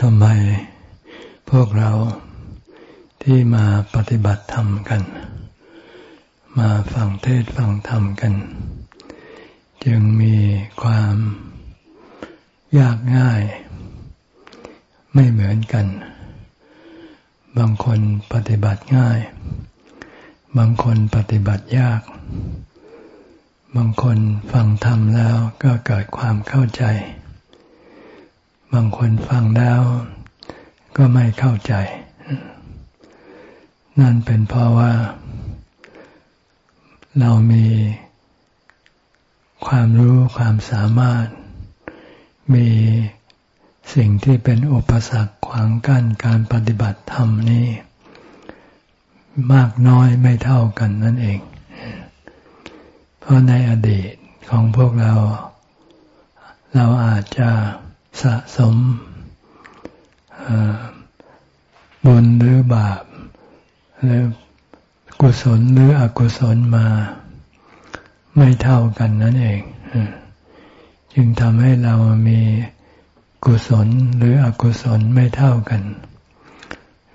ทำไมพวกเราที่มาปฏิบัติธรรมกัน มาฟังเทศฟังธรรมกัน จึงมีความยากง่าย ไม่เหมือนกัน บางคนปฏิบัติง่าย บางคนปฏิบัติยาก บางคนฟังธรรมแล้วก็เกิดความเข้าใจ บางคนฟังแล้วก็ไม่เข้าใจ นั่นเป็นเพราะว่า เรามีความรู้ความสามารถ มีสิ่งที่เป็นอุปสรรคขวางกั้นการปฏิบัติธรรมนี้ มากน้อยไม่เท่ากันนั่นเอง เพราะในอดีตของพวกเรา เราอาจจะ สะสมบุญหรือบาปหรือกุศลหรืออกุศลมา ไม่เท่ากันนั่นเองจึงทำให้เรามีกุศลหรืออกุศลไม่เท่ากัน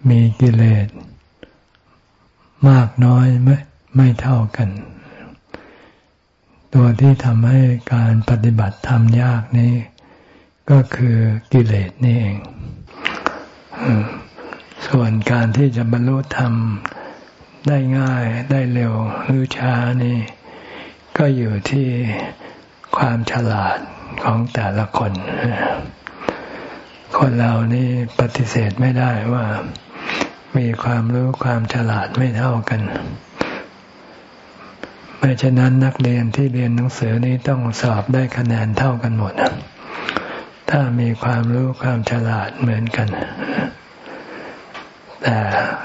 มีกิเลสมากน้อยไม่ไม่เท่ากัน ตัวที่ทำให้การปฏิบัติธรรมยากนี้ ก็คือกิเลสนี่เอง ส่วนการที่จะบรรลุธรรมได้ง่ายได้เร็วหรือช้านี่ ก็อยู่ที่ความฉลาดของแต่ละคน คนเรานี่ปฏิเสธไม่ได้ว่ามีความรู้ความฉลาดไม่เท่ากัน ไม่เช่นนั้นนักเรียนที่เรียนหนังสือนี้ต้องสอบได้คะแนนเท่ากันหมด ถ้ามีความรู้ความฉลาดเหมือนกัน แต่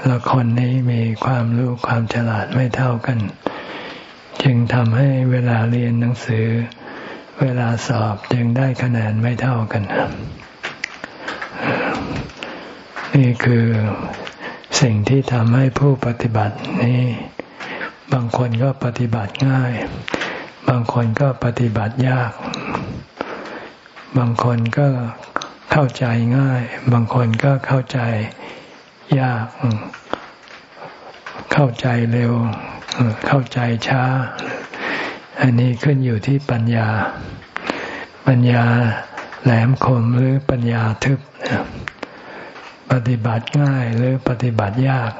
ละคนนี้มีความรู้ความฉลาดไม่เท่ากัน จึงทำให้เวลาเรียนหนังสือ เวลาสอบจึงได้คะแนนไม่เท่ากัน นี่คือสิ่งที่ทำให้ผู้ปฏิบัตินี้ บางคนก็ปฏิบัติง่าย บางคนก็ปฏิบัติยาก บางคนก็เข้าใจง่าย บางคนก็เข้าใจยาก เข้าใจเร็ว เข้าใจช้า อันนี้ขึ้นอยู่ที่ปัญญา ปัญญาแหลมคมหรือปัญญาทึบ ปฏิบัติง่ายหรือปฏิบัติยาก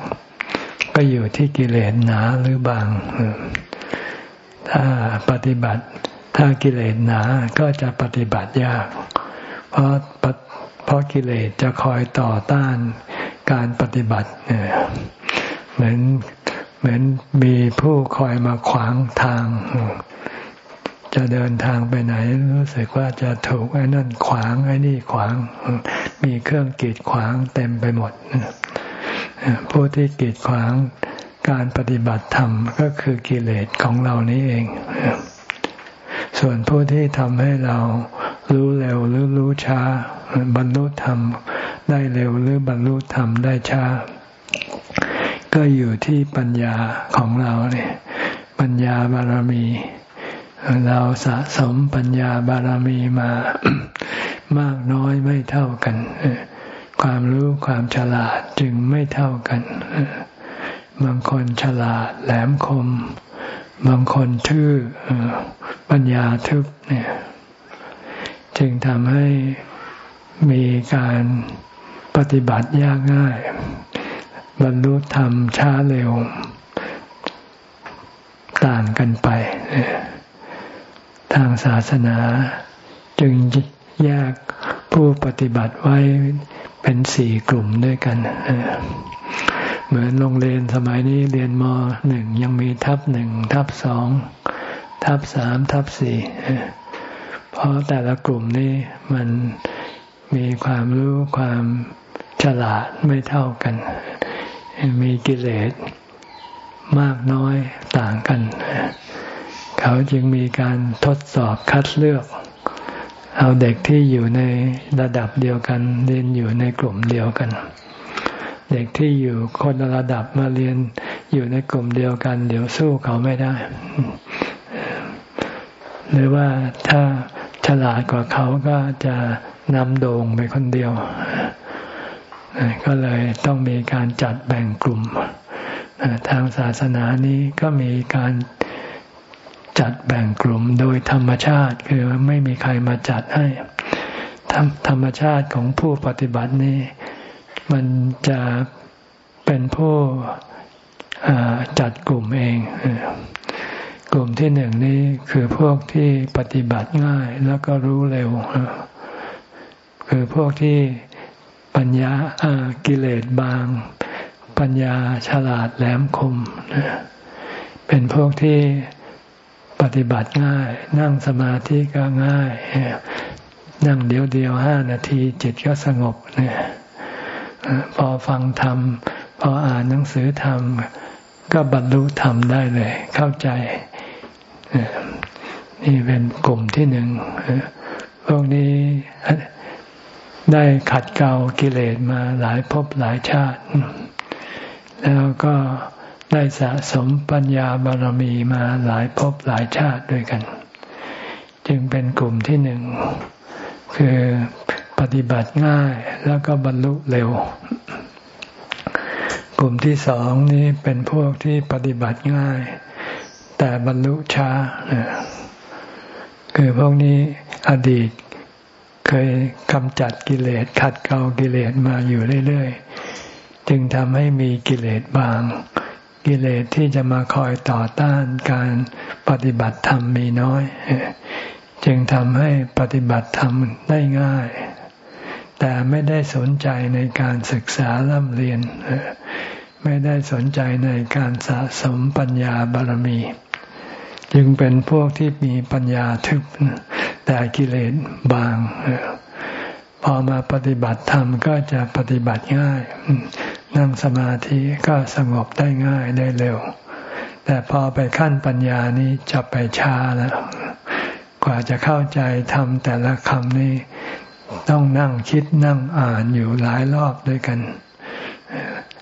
ก็อยู่ที่กิเลสหนาหรือบาง ถ้าปฏิบัติ ถ้ากิเลสหนาก็จะปฏิบัติยาก เพราะเพราะกิเลสจะคอยต่อต้านการปฏิบัติเหมือนเหมือนมีผู้คอยมาขวางทาง จะเดินทางไปไหน รู้สึกว่าจะถูกไอ้นั่นขวางไอ้นี่ขวาง มีเครื่องกีดขวางเต็มไปหมดผู้ที่กีดขวางการปฏิบัติธรรมก็คือกิเลสของเรานี้เอง ส่วนผู้ที่ทำให้เรารู้เร็วหรือรู้ช้า บรรลุธรรมได้เร็วหรือบรรลุธรรมได้ช้า ก็อยู่ที่ปัญญาของเราเนี่ยปัญญาบารมี เราสะสมปัญญาบารมีมามากน้อยไม่เท่ากัน ความรู้ความฉลาดจึงไม่เท่ากันบางคนฉลาดแหลมคม บางคนทื่อปัญญาทึบเนี่ยจึงทำให้มีการปฏิบัติยากง่าย บรรลุธรรมช้าเร็ว ต่างกันไป ทางศาสนาจึงแยกผู้ปฏิบัติไว้เป็นสี่กลุ่มด้วยกัน เหมือนโรงเรียนสมัยนี้เรียนมหนึ่งยังมีทับหนึ่งทับสองทับสามทับสี่เพราะแต่ละกลุ่มนี้มันมีความรู้ความฉลาดไม่เท่ากัน มีกิเลสมากน้อยต่างกัน เขาจึงมีการทดสอบคัดเลือก เอาเด็กที่อยู่ในระดับเดียวกัน เรียนอยู่ในกลุ่มเดียวกัน เด็กที่อยู่คนระดับมาเรียนอยู่ในกลุ่มเดียวกัน เดี๋ยวสู้เขาไม่ได้ หรือว่าถ้าฉลาดกว่าเขาก็จะนำโด่งไปคนเดียว ก็เลยต้องมีการจัดแบ่งกลุ่ม ทางศาสนานี้ก็มีการจัดแบ่งกลุ่มโดยธรรมชาติคือไม่มีใครมาจัดให้ ธรรมชาติของผู้ปฏิบัตินี้ มันจะเป็นผู้จัดกลุ่มเอง กลุ่มที่หนึ่งนี้คือพวกที่ปฏิบัติง่ายแล้วก็รู้เร็ว คือพวกที่ปัญญากิเลสบาง ปัญญาฉลาดแหลมคม เป็นพวกที่ปฏิบัติง่าย นั่งสมาธิก็ง่าย นั่งเดียวเดียวห้านาทีจิตก็สงบเนี่ย พอฟังธรรม พออ่านหนังสือธรรม ก็บรรลุธรรมได้เลย เข้าใจ นี่เป็นกลุ่มที่หนึ่งพวกนี้ได้ขัดเกลากิเลสมาหลายภพหลายชาติ แล้วก็ได้สะสมปัญญาบารมีมาหลายภพหลายชาติด้วยกัน จึงเป็นกลุ่มที่หนึ่ง คือ ปฏิบัติง่ายแล้วก็บรรลุเร็ว กลุ่มที่สองนี้เป็นพวกที่ปฏิบัติง่าย แต่บรรลุช้า คือพวกนี้อดีตเคยกำจัดกิเลสขัดเกลากิเลสมาอยู่เรื่อยๆ จึงทำให้มีกิเลสบาง กิเลสที่จะมาคอยต่อต้านการปฏิบัติธรรมมีน้อย จึงทำให้ปฏิบัติธรรมได้ง่าย แต่ไม่ได้สนใจในการศึกษาล่ำเรียน ไม่ได้สนใจในการสะสมปัญญาบารมี จึงเป็นพวกที่มีปัญญาทึบแต่กิเลสบาง พอมาปฏิบัติธรรมก็จะปฏิบัติง่าย นั่งสมาธิก็สงบได้ง่ายได้เร็ว แต่พอไปขั้นปัญญานี้จะไปช้าแล้ว กว่าจะเข้าใจทำแต่ละคำนี้ ต้องนั่งคิดนั่งอ่านอยู่หลายรอบด้วยกัน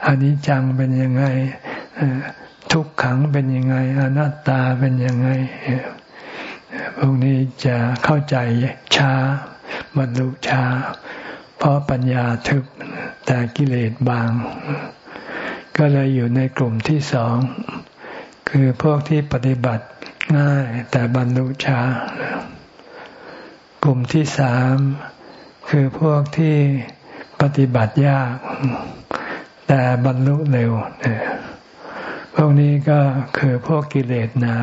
อันนี้จังเป็นยังไงทุกขังเป็นยังไงอนัตตาเป็นยังไงพวกนี้จะเข้าใจช้าบรรลุช้า เพราะปัญญาทึบแต่กิเลสบาง ก็เลยอยู่ในกลุ่มที่สอง คือพวกที่ปฏิบัติง่ายแต่บรรลุช้ากลุ่มที่สาม คือพวกที่ปฏิบัติยาก แต่บรรลุเร็วพวกนี้ก็คือพวกกิเลสหนา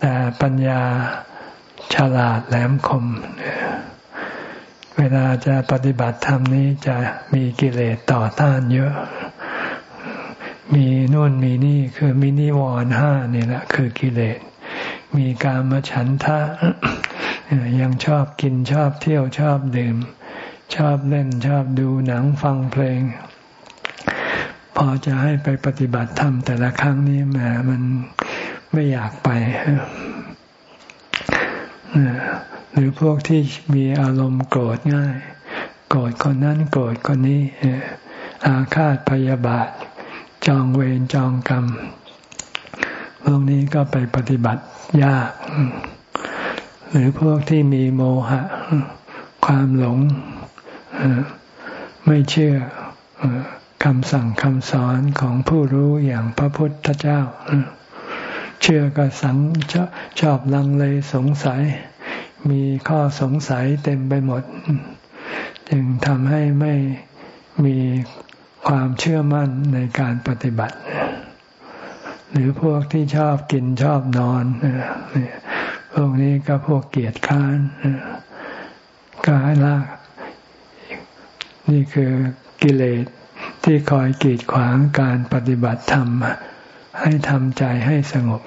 แต่ปัญญาฉลาดแหลมคม เวลาจะปฏิบัติธรรมนี้จะมีกิเลสต่อต้านเยอะ มีนู่นมีนี่คือมินิวรห้านี่แหละคือกิเลส มีการมาฉันทะยังชอบกินชอบเที่ยวชอบดื่ม ชอบเล่นชอบดูหนังฟังเพลง พอจะให้ไปปฏิบัติธรรมแต่ละครั้งนี้แหมมันไม่อยากไปหรือพวกที่มีอารมณ์โกรธง่าย โกรธคนนั้นโกรธคนนี้อาฆาตพยาบาท จองเวรจองกรรมพวกนี้ก็ไปปฏิบัติยาก หรือพวกที่มีโมหะ ความหลง ไม่เชื่อคำสั่งคำสอนของผู้รู้อย่างพระพุทธเจ้า เชื่อก็สังชอชอบลังเลสงสัย มีข้อสงสัยเต็มไปหมด จึงทำให้ไม่มีความเชื่อมั่นในการปฏิบัติ หรือพวกที่ชอบกินชอบนอนพวกนี้ก็พวกเกียรติค้านกายละ นี่คือกิเลสที่คอยกีดขวางการปฏิบัติธรรม ให้ทำใจให้สงบ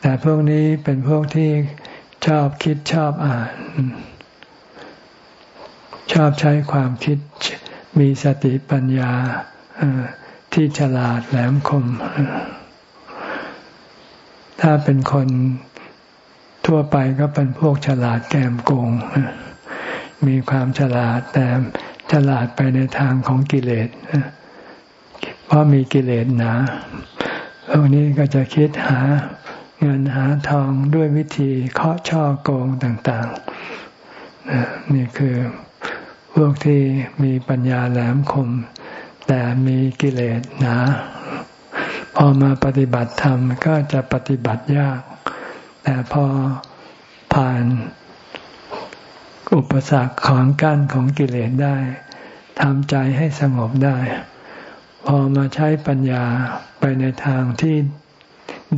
แต่พวกนี้เป็นพวกที่ชอบคิดชอบอ่าน ชอบใช้ความคิดมีสติปัญญาที่ฉลาดแหลมคม ถ้าเป็นคนทั่วไปก็เป็นพวกฉลาดแกมโกง มีความฉลาดแต่ฉลาดไปในทางของกิเลสเพราะมีกิเลสหนาพวกนี้ก็จะคิดหาเงินหาทองด้วยวิธีเคาะช่อโกงต่างๆ นี่คือพวกที่มีปัญญาแหลมคม แต่มีกิเลสหนา พอมาปฏิบัติธรรมก็จะปฏิบัติยาก แต่พอผ่าน อุปสรรคของกั้นของกิเลสได้ทำใจให้สงบได้ พอมาใช้ปัญญาไปในทางที่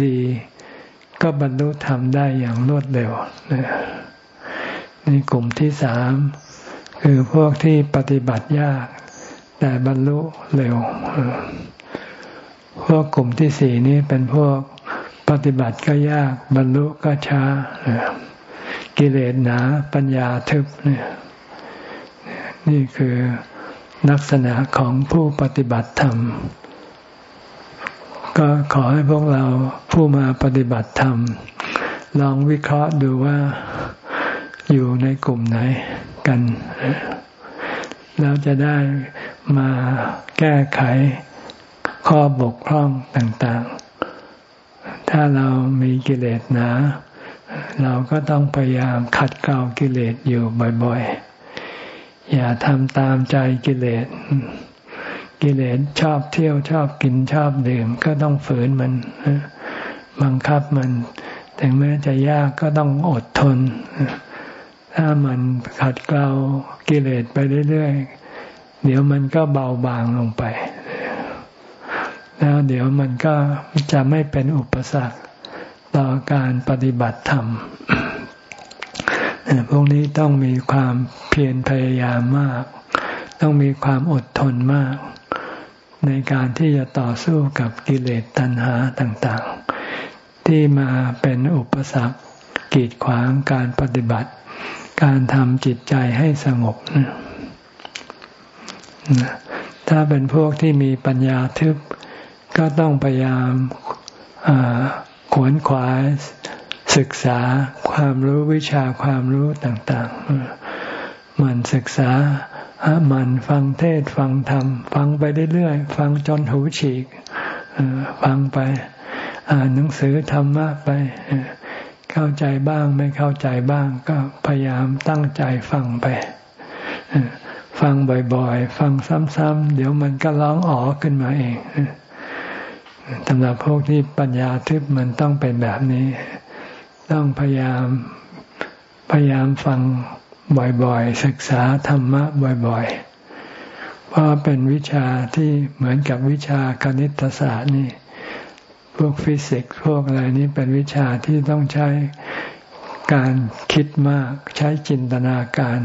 ดี ก็บรรลุธรรมได้อย่างรวดเร็วนี่กลุ่มที่สามคือพวกที่ปฏิบัติยาก แต่บรรลุเร็ว พวกกลุ่มที่สี่นี้เป็นพวกปฏิบัติก็ยากบรรลุก็ช้า กิเลสหนาปัญญาทึบเนี่ยนี่คือลักษณะของผู้ปฏิบัติธรรม ก็ขอให้พวกเราผู้มาปฏิบัติธรรม ลองวิเคราะห์ดูว่าอยู่ในกลุ่มไหนกันแล้วจะได้มาแก้ไขข้อบกพร่องต่างๆ ถ้าเรามีกิเลสหนา เราก็ต้องพยายามขัดเกลากิเลสอยู่บ่อยๆ อย่าทำตามใจกิเลส กิเลสชอบเที่ยวชอบกินชอบดื่ม ก็ต้องฝืนมันบังคับมันถึงแม้จะยากก็ต้องอดทน ถ้ามันขัดเกลากิเลสไปเรื่อยๆ เดี๋ยวมันก็เบาบางลงไป แล้วเดี๋ยวมันก็จะไม่เป็นอุปสรรค ต่อการปฏิบัติธรรม พวกนี้ต้องมีความเพียรพยายามมาก ต้องมีความอดทนมาก ในการที่จะต่อสู้กับกิเลสตัณหาต่างๆ ที่มาเป็นอุปสรรคกีดขวางการปฏิบัติ การทำจิตใจให้สงบถ้าเป็นพวกที่มีปัญญาทึบก็ต้องพยายาม ขวนขวายศึกษาความรู้วิชาความรู้ต่างๆมันศึกษามันฟังเทศฟังธรรม ฟังไปเรื่อยๆ ฟังจนหูฉีกฟังไปอ่านหนังสือธรรมะไปเข้าใจบ้างไม่เข้าใจบ้าง ก็พยายามตั้งใจฟังไปฟังบ่อยๆ ฟังซ้ำๆเดี๋ยวมันก็ร้องอ๋อขึ้นมาเอง สำหรับพวกที่ปัญญาทึบมันต้องเป็นแบบนี้ ต้องพยายามพยายามฟังบ่อยๆ ศึกษาธรรมะบ่อยๆ เพราะเป็นวิชาที่เหมือนกับวิชาคณิตศาสตร์นี่ พวกฟิสิกส์พวกอะไรนี้เป็นวิชาที่ต้องใช้การคิดมากใช้จินตนาการ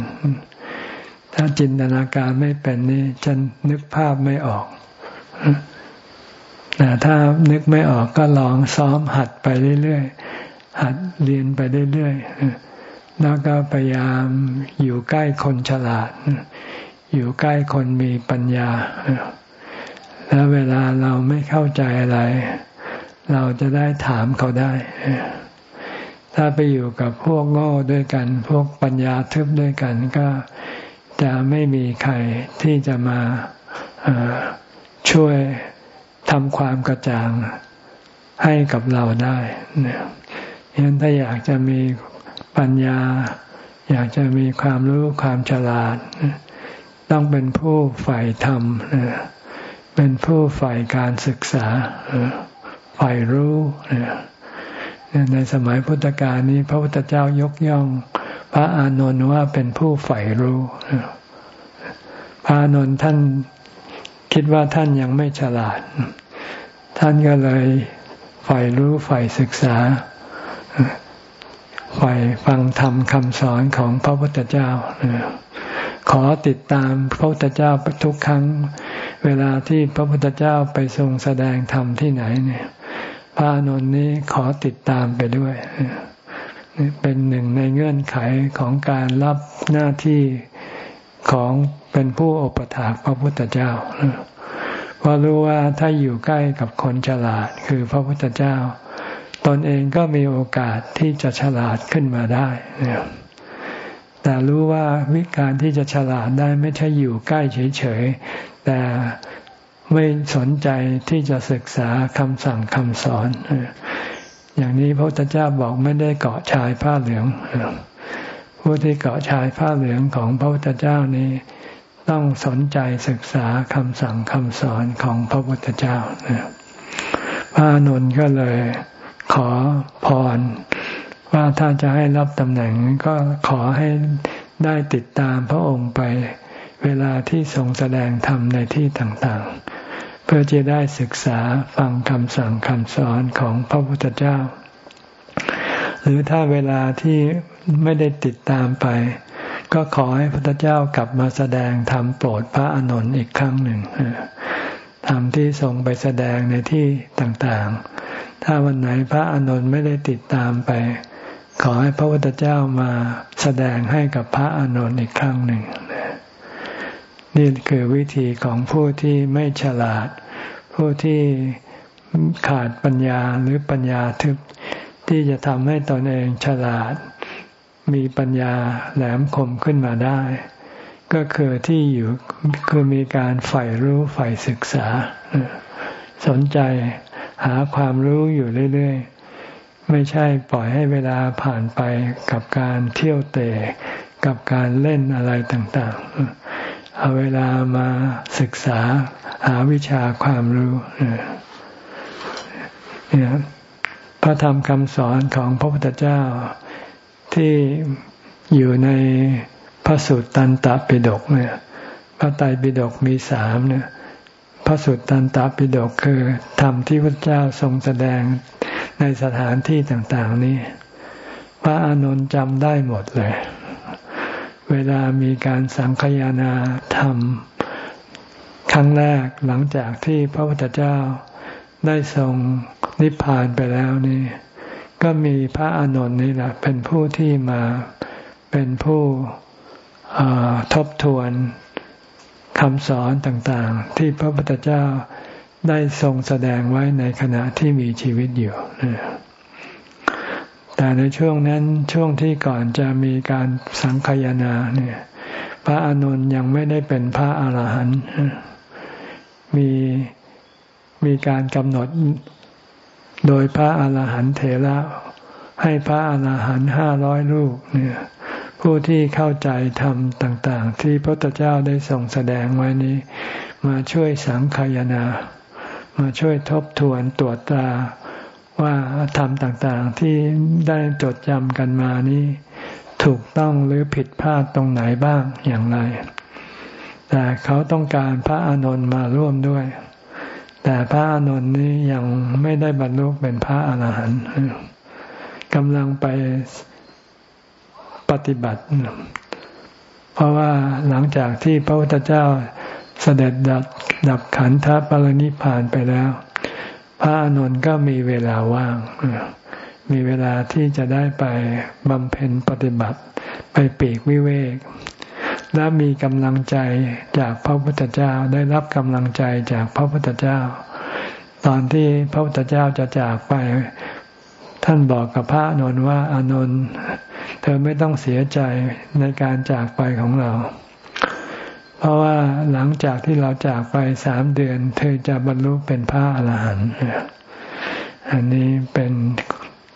ถ้าจินตนาการไม่เป็นนี่จะนึกภาพไม่ออก ถ้านึกไม่ออกก็ลองซ้อมหัดไปเรื่อยๆ หัดเรียนไปเรื่อยๆ แล้วก็พยายามอยู่ใกล้คนฉลาด อยู่ใกล้คนมีปัญญา แล้วเวลาเราไม่เข้าใจอะไร เราจะได้ถามเขาได้ ถ้าไปอยู่กับพวกโง่ด้วยกัน พวกปัญญาทึบด้วยกันก็จะไม่มีใครที่จะมาช่วย ทำความกระจ่างให้กับเราได้เนี่ยฉะนั้นถ้าอยากจะมีปัญญา อยากจะมีความรู้ความฉลาด ต้องเป็นผู้ใฝ่ธรรม เป็นผู้ใฝ่การศึกษาฝ่ายรู้ในสมัยพุทธกาลนี้พระพุทธเจ้ายกย่อง พระอานนท์ว่าเป็นผู้ฝ่ายรู้พระอานนท์ท่าน คิดว่าท่านยังไม่ฉลาด ท่านก็เลยฝ่ายรู้ฝ่ายศึกษาฝ่ายฟังธรรมคำสอนของพระพุทธเจ้า ขอติดตามพระพุทธเจ้าทุกครั้ง เวลาที่พระพุทธเจ้าไปทรงแสดงธรรมที่ไหนเนี่ยพระนนท์นี้ขอติดตามไปด้วยเป็นหนึ่งในเงื่อนไขของการรับหน้าที่ของ เป็นผู้อุปถากพระพุทธเจ้าเพราะรู้ว่าถ้าอยู่ใกล้กับคนฉลาดคือพระพุทธเจ้า ตนเองก็มีโอกาสที่จะฉลาดขึ้นมาได้แต่รู้ว่าวิการที่จะฉลาดได้ไม่ใช่อยู่ใกล้เฉยๆแต่ไม่สนใจที่จะศึกษาคำสั่งคำสอน อย่างนี้พระพุทธเจ้าบอกไม่ได้เกาะชายผ้าเหลืองผู้ที่เกาะชายผ้าเหลืองของพระพุทธเจ้านี้ ต้องสนใจศึกษาคำสั่งคำสอนของพระพุทธเจ้าพระอนุนก็เลยขอพร ว่าถ้าจะให้รับตำแหน่งก็ขอให้ได้ติดตามพระองค์ไป เวลาที่ทรงแสดงธรรมในที่ต่างๆ เพื่อจะได้ศึกษาฟังคำสั่งคำสอนของพระพุทธเจ้า หรือถ้าเวลาที่ไม่ได้ติดตามไป ก็ขอให้พระพุทธเจ้ากลับมาแสดงธรรมโปรดพระอานนท์อีกครั้งหนึ่งธรรมที่ทรงไปแสดงในที่ต่างๆ ถ้าวันไหนพระอานนท์ไม่ได้ติดตามไป ขอให้พระพุทธเจ้ามาแสดงให้กับพระอานนท์อีกครั้งหนึ่งนี่คือวิธีของผู้ที่ไม่ฉลาด ผู้ที่ขาดปัญญาหรือปัญญาทึบที่จะทำให้ตนเองฉลาด มีปัญญาแหลมคมขึ้นมาได้ ก็คือที่อยู่คือมีการใฝ่รู้ใฝ่ศึกษา สนใจหาความรู้อยู่เรื่อยๆ ไม่ใช่ปล่อยให้เวลาผ่านไปกับการเที่ยวเตะกับการเล่นอะไรต่างๆ เอาเวลามาศึกษาหาวิชาความรู้เนี่ยพระธรรมคำสอนของพระพุทธเจ้า ที่อยู่ในพระสุตตันตปิฎกเนี่ย พระไตรปิฎกมีสามเนี่ย พระสุตตันตปิฎกคือธรรมที่พระเจ้าทรงแสดงในสถานที่ต่างๆนี้ พระอานนท์จำได้หมดเลย เวลามีการสังคยานาธรรม ครั้งแรกหลังจากที่พระพุทธเจ้าได้ทรงนิพพานไปแล้วนี่ ก็มีพระอานนท์นี่แหละ เป็นผู้ที่มาเป็นผู้ทบทวนคำสอนต่างๆ ที่พระพุทธเจ้าได้ทรงแสดงไว้ในขณะที่มีชีวิตอยู่แต่ในช่วงนั้นช่วงที่ก่อนจะมีการสังคยนาเนี่ย พระอานนท์ยังไม่ได้เป็นพระอาหารหันต์มีมีการกำหนด โดยพระอาหารหันต์เถระให้พระอาหารหันต์ห้าร้อยลูกเนี่ยผู้ที่เข้าใจธรรมต่าง ๆ ที่พระพุทธเจ้าได้ส่งแสดงไว้นี้ มาช่วยสังขยนา มาช่วยทบทวนตรวจตราว่าธรรมต่างๆที่ได้จดจำกันมานี้ถูกต้องหรือผิดพลาดตรงไหนบ้างอย่างไร แต่เขาต้องการพระอานนท์มาร่วมด้วย แต่พระอานนท์นี้ยังไม่ได้บรรลุเป็นพระอาหารหันต์กำลังไปปฏิบัติ เพราะว่าหลังจากที่พระพุทธเจ้าเสด็จดับดับขันธปรินิพานไปแล้ว พระอานนท์ก็มีเวลาว่าง มีเวลาที่จะได้ไปบำเพ็ญปฏิบัติ ไปปีกวิเวก และมีกำลังใจจากพระพุทธเจ้าได้รับกำลังใจจากพระพุทธเจ้า ตอนที่พระพุทธเจ้าจะจากไป ท่านบอกกับพระนนท์ว่าอานนท์เธอไม่ต้องเสียใจในการจากไปของเรา เพราะว่าหลังจากที่เราจากไปสามเดือน เธอจะบรรลุเป็นพระอรหันต์อันนี้เป็น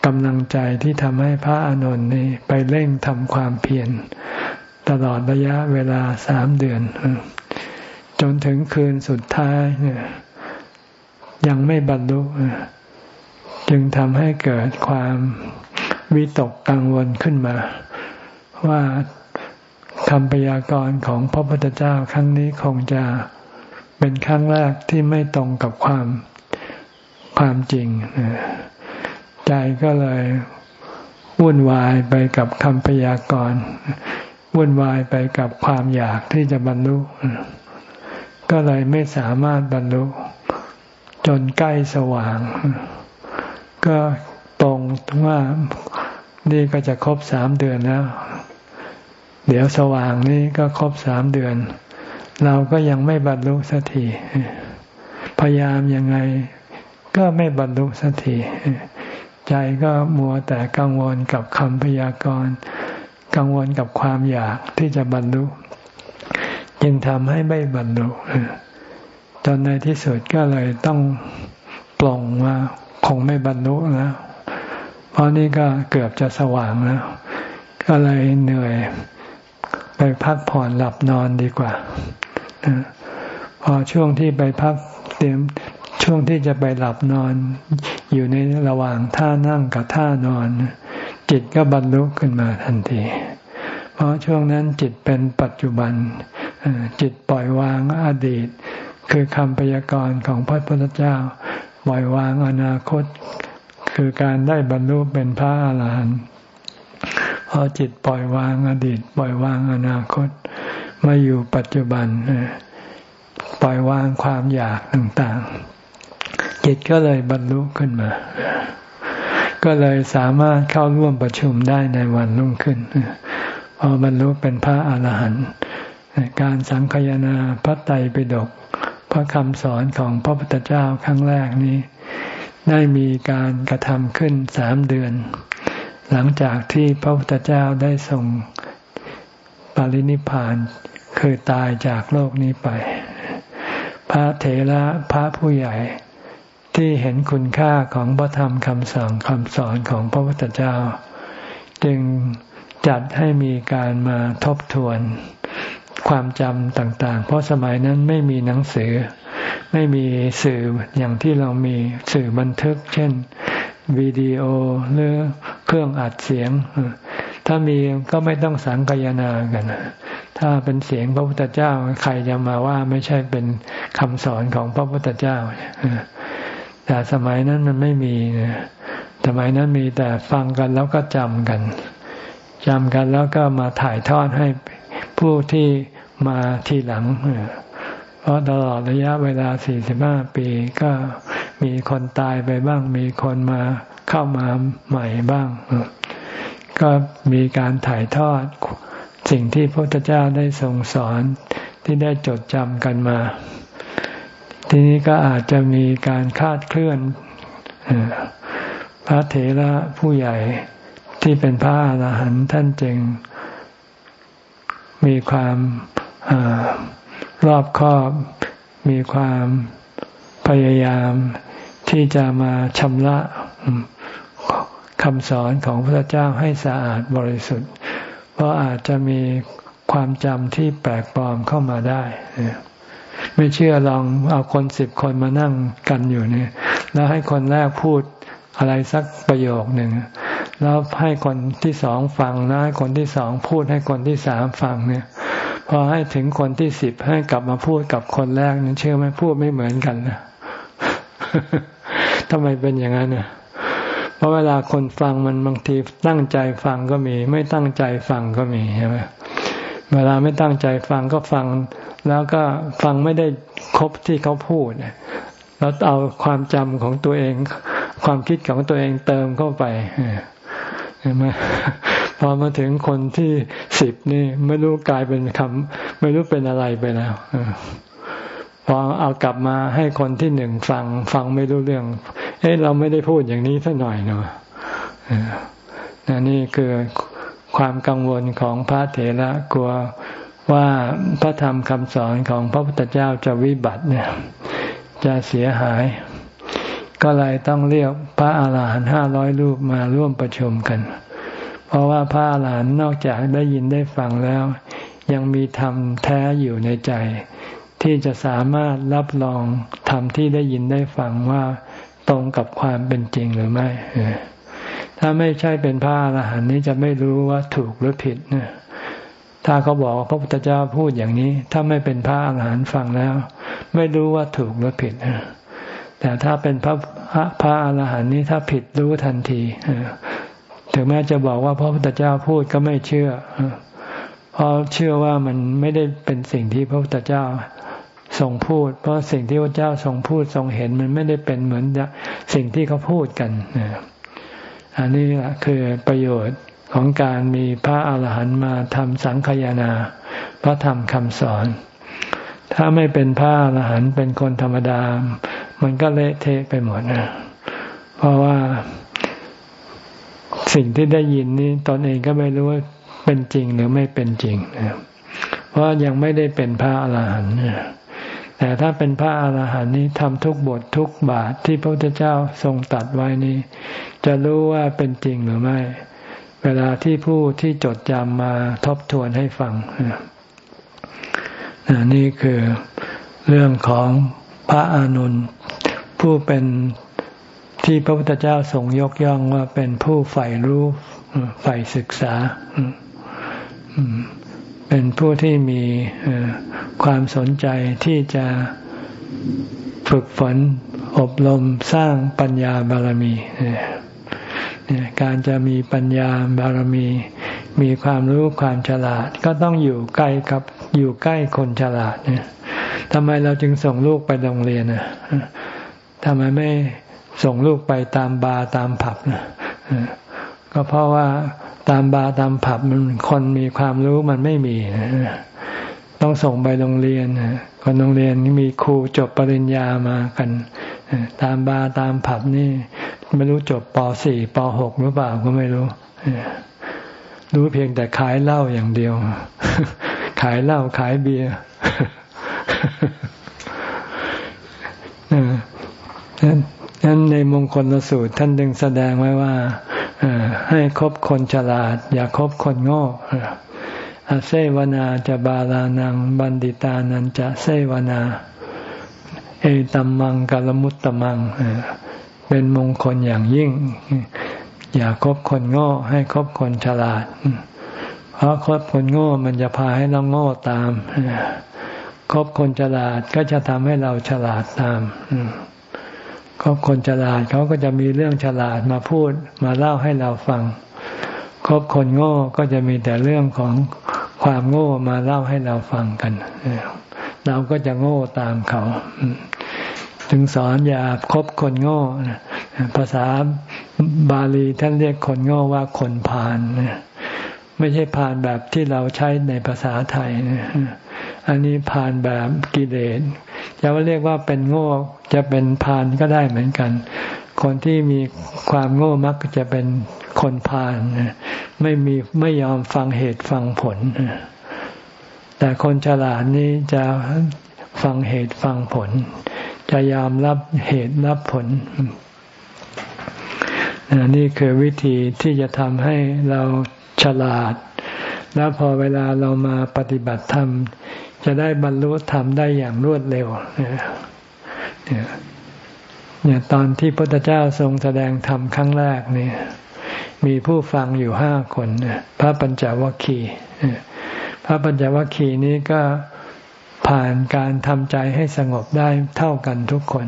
กำลังใจที่ทำให้พระอานนท์นี่ไปเร่งทำความเพียร ตลอดระยะเวลาสามเดือน จนถึงคืนสุดท้ายยยังไม่บรรลุจึงทำให้เกิดความวิตกกังวลขึ้นมา ว่าคำพยากรณ์ของพระพุทธเจ้าครั้งนี้คงจะเป็นครั้งแรกที่ไม่ตรงกับความความจริง ใจก็เลยวุ่นวายไปกับคำพยากรณ์ วุ่นวายไปกับความอยากที่จะบรรลุ ก็เลยไม่สามารถบรรลุ จนใกล้สว่าง ก็ตรงว่านี่ก็จะครบสามเดือนแล้ว เดี๋ยวสว่างนี่ก็ครบสามเดือน เราก็ยังไม่บรรลุสักทีพยายามยังไงก็ไม่บรรลุสักทีใจก็มัวแต่กังวลกับคำพยากรณ์ กังวลกับความอยากที่จะบรรลุยังทำให้ไม่บรรลุจนในที่สุดก็เลยต้องปลงว่าคงไม่บรรลุแล้วเพราะนี่ก็เกือบจะสว่างแล้วก็เลยเหนื่อยไปพักผ่อนหลับนอนดีกว่าพอช่วงที่ไปพักเตรียมช่วงที่จะไปหลับนอน อยู่ในระหว่างท่านั่งกับท่านอน จิตก็บรรลุขึ้นมาทันที เพราะช่วงนั้นจิตเป็นปัจจุบัน จิตปล่อยวางอดีต คือคำพยากรณ์ของพระพุทธเจ้า ปล่อยวางอนาคต คือการได้บรรลุเป็นพระอาหารหันต์พอจิตปล่อยวางอดีต ปล่อยวางอนาคต มาอยู่ปัจจุบัน ปล่อยวางความอยากต่างๆ จิตก็เลยบรรลุขึ้นมา ก็เลยสามารถเข้าร่วมประชุมได้ในวันรุ่งขึ้นพอบรรลุเป็นพระอาหารหันต์การสังคยนาพระไตรปิฎกพระคำสอนของพระพุทธเจ้าครั้งแรกนี้ ได้มีการกระทำขึ้นสามเดือน หลังจากที่พระพุทธเจ้าได้ส่งปรินิพานคือตายจากโลกนี้ไป พระเถระพระผู้ใหญ่ ที่เห็นคุณค่าของพระธรรมคำสั่งคำสอนของพระพุทธเจ้า จึงจัดให้มีการมาทบทวนความจำต่างๆ เพราะสมัยนั้นไม่มีหนังสือ ไม่มีสื่ออย่างที่เรามีสื่อบันทึก เช่นวิดีโอหรือเครื่องอัดเสียง ถ้ามีก็ไม่ต้องสังกยนากัน ถ้าเป็นเสียงพระพุทธเจ้า ใครจะมาว่าไม่ใช่เป็นคำสอนของพระพุทธเจ้า แต่สมัยนั้นมันไม่มีสมัยนั้นมีแต่ฟังกันแล้วก็จำกันจำกันแล้วก็มาถ่ายทอดให้ผู้ที่มาทีหลัง เพราะตลอดระยะเวลา 45 ปีก็มีคนตายไปบ้าง มีคนมาเข้ามาใหม่บ้าง ก็มีการถ่ายทอดสิ่งที่พระพุทธเจ้าได้ทรงสอนที่ได้จดจำกันมา ทีนี้ก็อาจจะมีการคาดเคลื่อนพระเถระผู้ใหญ่ที่เป็นพระอรหันต์ท่านจึงมีความอรอบคอบมีความพยายามที่จะมาชำระคำสอนของพระเจ้าให้สะอาดบริสุทธิ์ เพราะอาจจะมีความจำที่แปลกปลอมเข้ามาได้ ไม่เชื่อลองเอาคนสิบคนมานั่งกันอยู่เนี่ย แล้วให้คนแรกพูดอะไรสักประโยคหนึ่งแล้วให้คนที่สองฟังนะให้คนที่สองพูดให้คนที่สามฟังเนี่ย พอให้ถึงคนที่สิบให้กลับมาพูดกับคนแรกนี่เชื่อไหมพูดไม่เหมือนกันนะทำไมเป็นอย่างนั้นเนี่ยเพราะเวลาคนฟังมันบางทีตั้งใจฟังก็มี ไม่ตั้งใจฟังก็มีใช่ไหมเวลาไม่ตั้งใจฟังก็ฟัง แล้วก็ฟังไม่ได้ครบที่เขาพูดแล้วเอาความจำของตัวเอง ความคิดของตัวเองเติมเข้าไปเห็นไหมพอมาถึงคนที่สิบนี่ไม่รู้กลายเป็นคำไม่รู้เป็นอะไรไปแล้วพอเอากลับมาให้คนที่หนึ่งฟังฟังไม่รู้เรื่อง เอ้เราไม่ได้พูดอย่างนี้สักหน่อยเนาะนี่คือความกังวลของพระเถระกลัว ว่าพระธรรมคำสอนของพระพุทธเจ้าจะวิบัติเนี่ยจะเสียหาย ก็เลยต้องเรียกพระอาหารหันต์ห้าร้อยรูปมาร่วมประชุมกัน เพราะว่าพระอาหารหันต์นอกจากได้ยินได้ฟังแล้ว ยังมีธรรมแท้อยู่ในใจ ที่จะสามารถรับรองธรรมที่ได้ยินได้ฟังว่าตรงกับความเป็นจริงหรือไม่ ถ้าไม่ใช่เป็นพระอาหารหันต์นี้จะไม่รู้ว่าถูกหรือผิดนะ ถ้าเขาบอกพระพุทธเจ้าพูดอย่างนี้ ถ้าไม่เป็นพระอาหารหันต์ฟังแล้ว ไม่รู้ว่าถูกหรือผิดแต่ถ้าเป็นพระพระอรหันต์นี้ถ้าผิดรู้ทันทีถึงแม้จะบอกว่าพระพุทธเจ้าพูดก็ไม่เชื่อเพราะเชื่อว่ามันไม่ได้เป็นสิ่งที่พระพุทธเจ้าทรงพูด เพราะสิ่งที่พระเจ้าทรงพูดทรงเห็นมันไม่ได้เป็นเหมือนสิ่งที่เขาพูดกันอันนี้คือประโยชน์ ของการมีพระอาหารหันต์มาทำสังขยาาพระธรรมคำสอน ถ้าไม่เป็นพระอาหารหันต์เป็นคนธรรมดา มันก็เละเทะไปหมดนะเพราะว่าสิ่งที่ได้ยินนี้ตนเองก็ไม่รู้ว่าเป็นจริงหรือไม่เป็นจริงนะเพราะยังไม่ได้เป็นพระอรหันต์แต่ถ้าเป็นพระอรหันต์นี้ทำทุกบททุกบาทที่พระพุทธเจ้าทรงตัดไว้นี้ จะรู้ว่าเป็นจริงหรือไม่ เวลาที่ผู้ที่จดจำมาทบทวนให้ฟังนี่คือเรื่องของพระอานุนผู้เป็นที่พระพุทธเจ้าทรงยกย่องว่าเป็นผู้ใฝ่รู้ใฝ่ศึกษา เป็นผู้ที่มีความสนใจที่จะฝึกฝนอบรมสร้างปัญญาบารมี การจะมีปัญญาบารมี มีความรู้ความฉลาด ก็ต้องอยู่ใกล้กับอยู่ใกล้คนฉลาดเนี่ยทำไมเราจึงส่งลูกไปโรงเรียนอะทำไมไม่ส่งลูกไปตามบาร์ตามผับนะก็เพราะว่าตามบาร์ตามผับมันคนมีความรู้มันไม่มีต้องส่งไปโรงเรียนคนโรงเรียนมีครูจบปริญญามากัน ตามบาร์ตามผับนี่ไม่รู้จบป .4 ป .6 หรือเปล่าก็ไม่รู้ รู้เพียงแต่ขายเหล้าอย่างเดียว ขายเหล้าขายเบียร์นั้นในมงคลสูตรท่านดึงแสดงไว้ว่าให้คบคนฉลาด อย่าคบคนโง่อาเซวนาจะบาลานัง บันดิตานันจะเซวนา เอตัมมังกาลมุตตมังเป็นมงคลอย่างยิ่ง อย่าคบคนโง่ให้คบคนฉลาด เพราะคบคนโง่มันจะพาให้เราโง่ตามคบคนฉลาดก็จะทำให้เราฉลาดตามคบคนฉลาดเขาก็จะมีเรื่องฉลาดมาพูดมาเล่าให้เราฟังคบคนโง่ก็จะมีแต่เรื่องของความโง่มาเล่าให้เราฟังกัน เราก็จะโง่ตามเขา ถึงสอนอย่าคบคนโง่ ภาษาบาลีท่านเรียกคนโง่ว่าคนพาลไม่ใช่พาลแบบที่เราใช้ในภาษาไทย อันนี้พาลแบบกิเลสจะว่าเรียกว่าเป็นโง่จะเป็นพาลก็ได้เหมือนกัน คนที่มีความโง่มักจะเป็นคนพาลไม่มีไม่ยอมฟังเหตุฟังผล แต่คนฉลาดนี้จะฟังเหตุฟังผล จะยอมรับเหตุรับผลนี่คือวิธีที่จะทำให้เราฉลาด แล้วพอเวลาเรามาปฏิบัติธรรม จะได้บรรลุธรรมได้อย่างรวดเร็วเนี่ยตอนที่พระพุทธเจ้าทรงแสดงธรรมครั้งแรกเนี่ย มีผู้ฟังอยู่ห้าคน พระปัญจวัคคีย์พระปัญจวัคคีย์นี้ก็ ผ่านการทำใจให้สงบได้เท่ากันทุกคน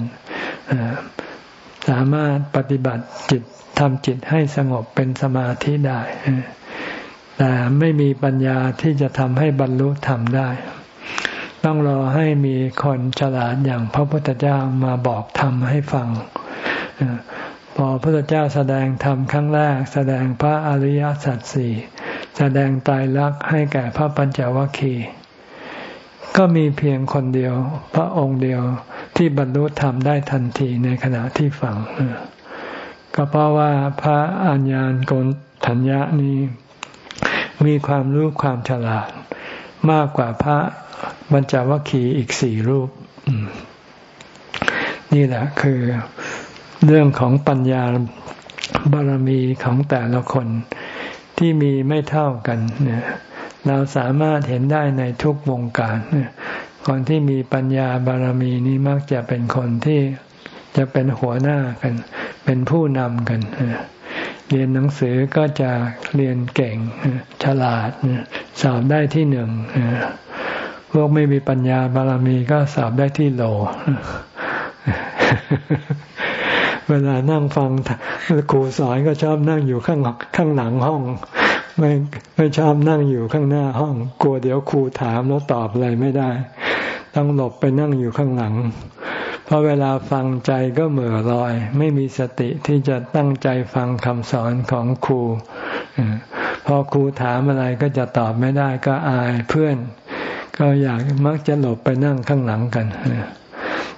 สามารถปฏิบัติจิตทำจิตให้สงบเป็นสมาธิได้ แต่ไม่มีปัญญาที่จะทำให้บรรลุธรรมได้ ต้องรอให้มีคนฉลาดอย่างพระพุทธเจ้ามาบอกธรรมให้ฟังพอพระพุทธเจ้าแสดงธรรมครั้งแรก แสดงพระอริยสัจสี่แสดงตายรักให้แก่พระปัญจวัคคีย์ ก็มีเพียงคนเดียว พระองค์เดียวที่บรรลุธรรมได้ทันทีในขณะที่ฟังก็เพราะว่าพระอัญญาณโกนทัญญานี้ มีความรู้ความฉลาด มากกว่าพระบรรจวัคคีอีกสี่รูป นี่แหละคือเรื่องของปัญญาบารมีของแต่ละคนที่มีไม่เท่ากันเนี่ย เราสามารถเห็นได้ในทุกวงการ คนที่มีปัญญาบารมีนี้มักจะเป็นคนที่จะเป็นหัวหน้ากัน เป็นผู้นำกัน เรียนหนังสือก็จะเรียนเก่ง ฉลาด สอบได้ที่หนึ่ง พวกไม่มีปัญญาบารมีก็สอบได้ที่โหลเวลานั่งฟังครูสอนก็ชอบนั่งอยู่ข้างข้างหลังห้อง ไม่ไม่ชอบนั่งอยู่ข้างหน้าห้อง กลัวเดี๋ยวครูถามแล้วตอบอะไรไม่ได้ ต้องหลบไปนั่งอยู่ข้างหลัง เพราะเวลาฟังใจก็เหม่อลอย ไม่มีสติที่จะตั้งใจฟังคำสอนของครูพอครูถามอะไรก็จะตอบไม่ได้ก็อายเพื่อน ก็อยากมักจะหลบไปนั่งข้างหลังกัน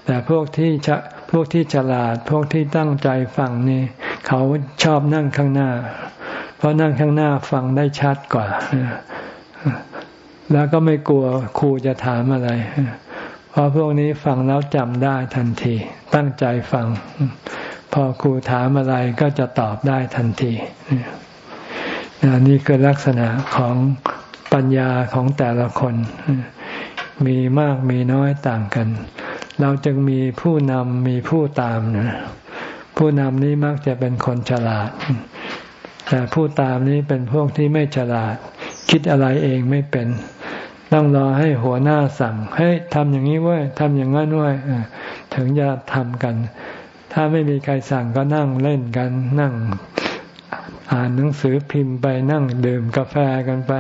แต่พวกที่ะพวกที่ฉลาด พวกที่ตั้งใจฟังนี่ เขาชอบนั่งข้างหน้า เพราะนั่งข้างหน้าฟังได้ชัดกว่า แล้วก็ไม่กลัวครูจะถามอะไร เพราะพวกนี้ฟังแล้วจำได้ทันที ตั้งใจฟัง พอครูถามอะไรก็จะตอบได้ทันทีนี่คือลักษณะของปัญญาของแต่ละคน มีมากมีน้อยต่างกัน เราจึงมีผู้นำมีผู้ตามนะผู้นำนี้มักจะเป็นคนฉลาด แต่ผู้ตามนี้เป็นพวกที่ไม่ฉลาด คิดอะไรเองไม่เป็น ต้องรอให้หัวหน้าสั่งให้ทำอย่างนี้เว้ยทำอย่างนั้นเว้ยถึงจะทำกัน ถ้าไม่มีใครสั่งก็นั่งเล่นกันนั่ง อ่านหนังสือพิมพ์ไปนั่งดื่มกาแฟกันไป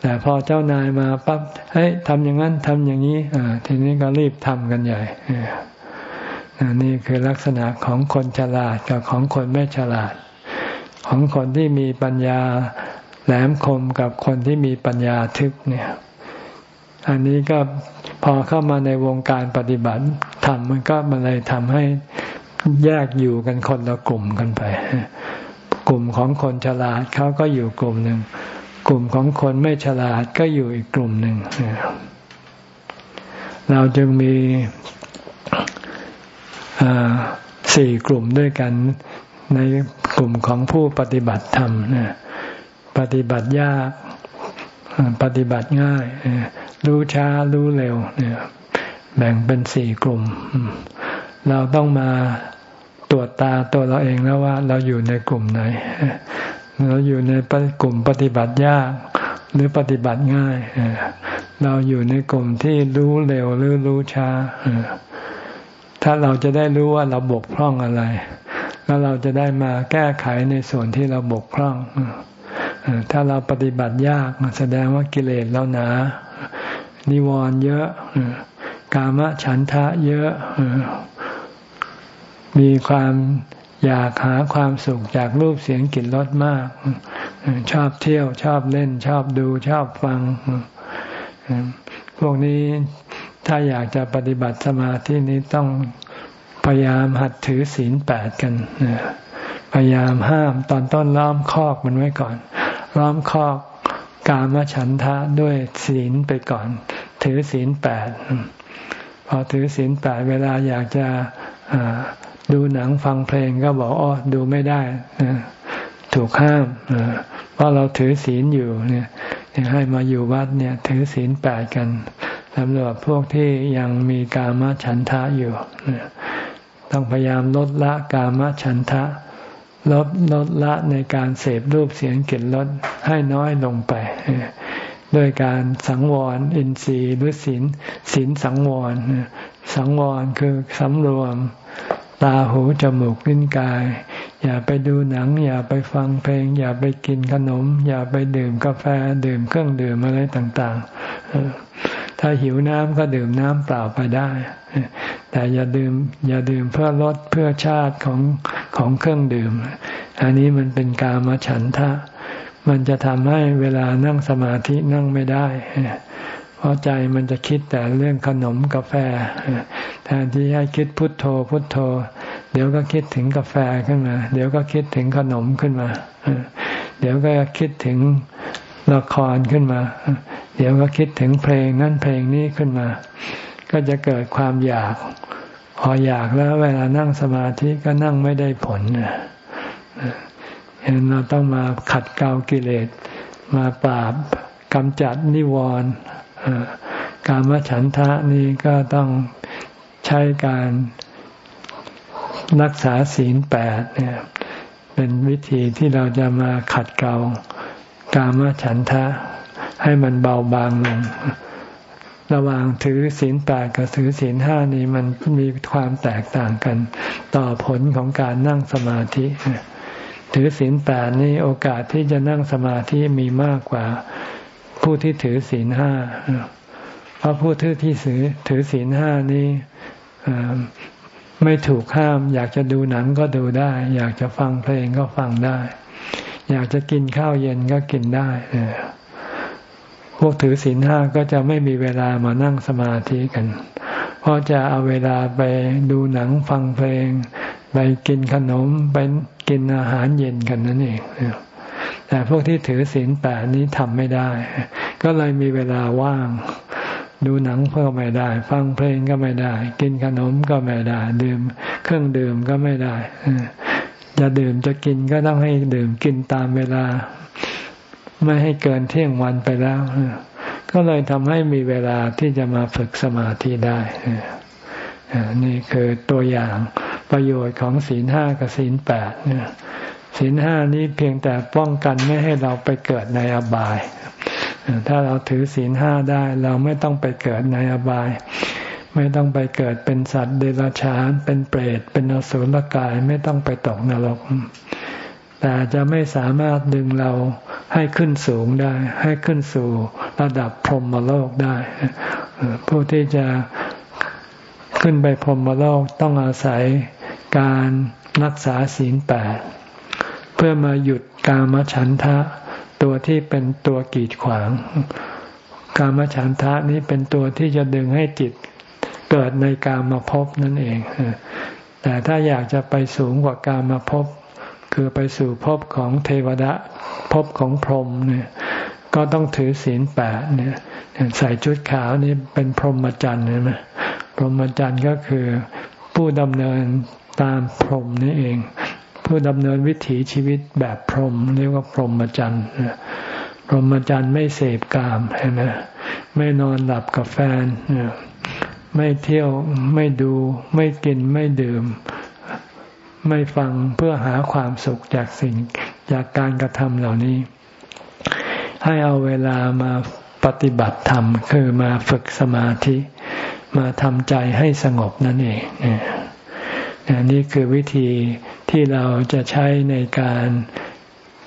แต่พอเจ้านายมาปั๊บเฮ้ยทำอย่างนั้นทำอย่างนี้ทีนี้ก็รีบทำกันใหญ่นี่คือลักษณะของคนฉลาดกับของคนไม่ฉลาด ของคนที่มีปัญญาแหลมคมกับคนที่มีปัญญาทึบเนี่ย อันนี้ก็พอเข้ามาในวงการปฏิบัติทำมันก็มันเลยทำให้แยกอยู่กันคนละกลุ่มกันไป กลุ่มของคนฉลาดเขาก็อยู่กลุ่มหนึ่ง กลุ่มของคนไม่ฉลาดก็อยู่อีกกลุ่มหนึ่ง เราจึงมีสี่กลุ่มด้วยกันใน กลุ่มของผู้ปฏิบัติธรรมปฏิบัติยากปฏิบัติง่าย รู้ช้ารู้เร็วเนี่ยแบ่งเป็นสี่กลุ่ม เราต้องมาตรวจตาตัวเราเองแล้วว่า เราอยู่ในกลุ่มไหน เราอยู่ในกลุ่มปฏิบัติยากหรือปฏิบัติง่าย เราอยู่ในกลุ่มที่รู้เร็วหรือรู้ช้า ถ้าเราจะได้รู้ว่าเราบกพร่องอะไร แล้วเราจะได้มาแก้ไขในส่วนที่เราบกพร่อง ถ้าเราปฏิบัติยากแสดงว่ากิเลสเราหนา นิวรณ์เยอะ กามฉันทะเยอะ มีความอยากหาความสุขจากรูปเสียงกลิ่นรสมาก ชอบเที่ยวชอบเล่น ชอบดูชอบฟัง พวกนี้ถ้าอยากจะปฏิบัติสมาธินี้ต้อง พยายามหัดถือศีลแปดกันพยายามห้ามตอนต้นล้อมคอกมันไว้ก่อน ล้อมคอกกามฉันทะด้วยศีลไปก่อน ถือศีลแปดพอถือศีลแปดเวลาอยากจะดูหนังฟังเพลงก็บอกอ๋อดูไม่ได้ถูกห้ามเพราะเราถือศีลอยู่เนี่ยให้มาอยู่วัดเนี่ย ถือศีลแปดกันสำหรับพวกที่ยังมีกามฉันทะอยู่ ต้องพยายามลดละกามฉันทะ ลดลดละในการเสพรูปเสียงกลิ่นรสให้น้อยลงไปด้วยการสังวร อินทรีย์หรือศีลศีลสังวร สังวรคือสำรวม ตาหูจมูกลิ้นกาย อย่าไปดูหนัง อย่าไปฟังเพลง อย่าไปกินขนม อย่าไปดื่มกาแฟดื่มเครื่องดื่มอะไรต่าง ๆ ถ้าหิวน้ำก็ดื่มน้ำเปล่าไปได้ แต่อย่าดื่มอย่าดื่มเพื่อลดเพื่อชาติของของเครื่องดื่ม อันนี้มันเป็นกามฉันทะ มันจะทำให้เวลานั่งสมาธินั่งไม่ได้ เพราะใจมันจะคิดแต่เรื่องขนมกาแฟ แทนที่ให้คิดพุทโธพุทโธ เดี๋ยวก็คิดถึงกาแฟขึ้นมา เดี๋ยวก็คิดถึงขนมขึ้นมา เดี๋ยวก็คิดถึง ละครขึ้นมา เดี๋ยวก็คิดถึงเพลงนั่นเพลงนี้ขึ้นมา ก็จะเกิดความอยาก พออยากแล้วเวลานั่งสมาธิก็นั่งไม่ได้ผลเห็นเราต้องมาขัดเกลากิเลส มาปราบกำจัดนิวรณ์การมฉันทะนี้ก็ต้องใช้การรักษาศีลแปดเนี่ยเป็นวิธีที่เราจะมาขัดเกลา กามฉันทะ ให้มันเบาบางลง ระหว่างถือศีลแปดกับถือศีลห้านี้มันมีความแตกต่างกัน ต่อผลของการนั่งสมาธิ ถือศีลแปดนี้โอกาสที่จะนั่งสมาธิมีมากกว่า ผู้ที่ถือศีลห้าเพราะผู้ที่ที่ถือถือศีลห้านี้ไม่ถูกห้าม อยากจะดูหนังก็ดูได้ อยากจะฟังเพลงก็ฟังได้ อยากจะกินข้าวเย็นก็กินได้พวกถือศีลห้าก็จะไม่มีเวลามานั่งสมาธิกัน เพราะจะเอาเวลาไปดูหนังฟังเพลง ไปกินขนม ไปกินอาหารเย็นกันนั่นเองแต่พวกที่ถือศีลแปดนี้ทำไม่ได้ ก็เลยมีเวลาว่าง ดูหนังเพิ่มไม่ได้ ฟังเพลงก็ไม่ได้ กินขนมก็ไม่ได้ ดื่ม เครื่องดื่มก็ไม่ได้ จะดื่มจะกินก็ต้องให้ดื่มกินตามเวลา ไม่ให้เกินเที่ยงวันไปแล้ว ก็เลยทำให้มีเวลาที่จะมาฝึกสมาธิได้นี่คือตัวอย่างประโยชน์ของศีลห้ากับศีลแปดศีลห้านี้เพียงแต่ป้องกันไม่ให้เราไปเกิดในอบาย ถ้าเราถือศีลห้าได้เราไม่ต้องไปเกิดในอบาย ไม่ต้องไปเกิดเป็นสัตว์เดรัจฉาน เป็นเปรต เป็นอสุรกาย ไม่ต้องไปตกนรก แต่จะไม่สามารถดึงเราให้ขึ้นสูงได้ ให้ขึ้นสู่ระดับพรหมโลกได้ ผู้ที่จะขึ้นไปพรหมโลกต้องอาศัยการรักษาศีลแปดเพื่อมาหยุดกามฉันทะ ตัวที่เป็นตัวกีดขวาง กามฉันทะนี้เป็นตัวที่จะดึงให้จิต เกิดในกามาพบนั่นเอง แต่ถ้าอยากจะไปสูงกว่ากามาพบคือไปสู่ภพของเทวดาภพของพรหมเนี่ยก็ต้องถือศีลแปดเนี่ยใส่ชุดขาวนี่เป็นพรหมจรรย์ใช่ไหมพรหมจรรย์ก็คือผู้ดำเนินตามพรหมนี่เอง ผู้ดำเนินวิถีชีวิตแบบพรหมเรียกว่าพรหมจรรย์พรหมจรรย์ไม่เสพกามใช่ไหมไม่นอนหลับกับแฟน ไม่เที่ยวไม่ดูไม่กินไม่ดื่ม ไม่ฟังเพื่อหาความสุขจากสิ่งจากการกระทำเหล่านี้ ให้เอาเวลามาปฏิบัติธรรม คือมาฝึกสมาธิ มาทำใจให้สงบนั่นเองนี่คือวิธีที่เราจะใช้ในการ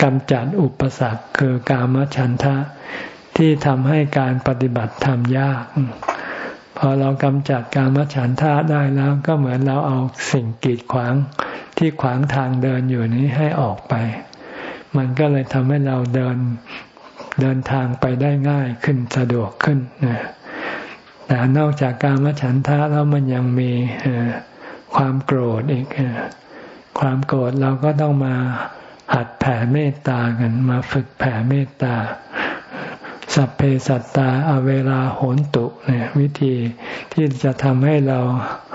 กำจัดอุปสรรคคือกามฉันทะที่ทำให้การปฏิบัติธรรมยาก พอเรากำจัดการมฉันทะได้แล้วก็เหมือนเราเอาสิ่งกีดขวางที่ขวางทางเดินอยู่นี้ให้ออกไป มันก็เลยทำให้เราเดินเดินทางไปได้ง่ายขึ้นสะดวกขึ้นนะแต่นอกจากการมฉันทะแล้วมันยังมีความโกรธอีกความโกรธเราก็ต้องมาหัดแผ่เมตตากันมาฝึกแผ่เมตตา สัพเพสัตตาอเวลาโหนตุเนี่ยวิธีที่จะทำให้เรา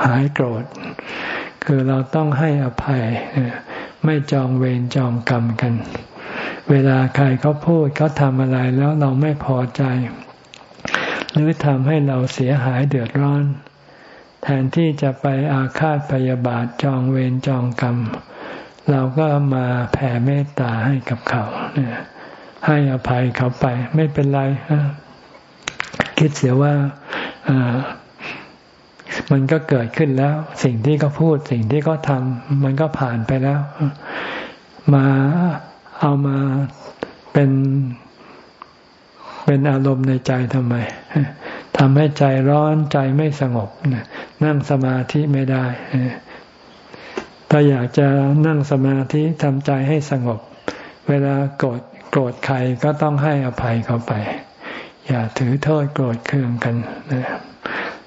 หายโกรธ คือเราต้องให้อภัย ไม่จองเวรจองกรรมกัน เวลาใครเขาพูดเขาทำอะไรแล้วเราไม่พอใจ หรือทำให้เราเสียหายเดือดร้อน แทนที่จะไปอาฆาตพยาบาทจองเวรจองกรรม เราก็มาแผ่เมตตาให้กับเขาเนี่ย ให้อภัยเขาไป ไม่เป็นไรคิดเสียว่ามันก็เกิดขึ้นแล้ว สิ่งที่เขาพูด สิ่งที่เขาทำมันก็ผ่านไปแล้ว มาเอามาเป็นเป็นอารมณ์ในใจทำไมทำให้ใจร้อนใจไม่สงบนั่งสมาธิไม่ได้ถ้าอยากจะนั่งสมาธิทำใจให้สงบ เวลาโกรธ รธใครก็ต้องให้อภัยเขาไป อย่าถือโทษโกรธเคืองกันนะ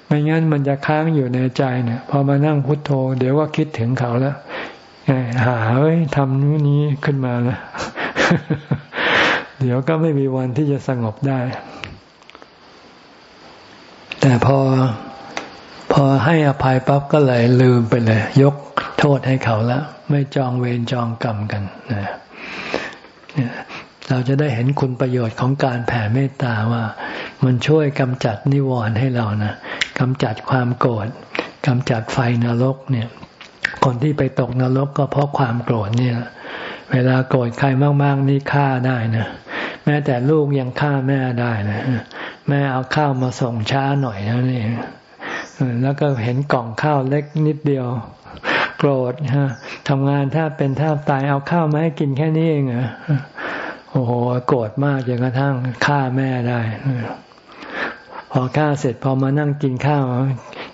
ไม่งั้นมันจะค้างอยู่ในใจเนี่ยพอมานั่งพุทโธ เดี๋ยวก็คิดถึงเขาแล้วหาเอ้ยทำนู้นนี้ขึ้นมาแล้วเดี๋ยวก็ไม่มีวันที่จะสงบได้ แต่พอพอให้อภัยปั๊บก็เลยลืมไปเลย ยกโทษให้เขาแล้ว ไม่จองเวรจองกรรมกันนะ เราจะได้เห็นคุณประโยชน์ของการแผ่เมตตาว่า มันช่วยกำจัดนิวรณ์ให้เรานะกำจัดความโกรธกำจัดไฟนรกเนี่ย คนที่ไปตกนรกก็เพราะความโกรธเนี่ย เวลาโกรธใครมากๆนี่ฆ่าได้นะแม้แต่ลูกยังฆ่าแม่ได้นะแม่เอาข้าวมาส่งช้าหน่อยนะนี่แล้วก็เห็นกล่องข้าวเล็กนิดเดียว โกรธฮะทำงานถ้าเป็นท่าตายเอาข้าวมาให้กินแค่นี้เองเหรอ โอ้โหโกรธมากจนกระทั่งฆ่าแม่ได้พอฆ่าเสร็จพอมานั่งกินข้าว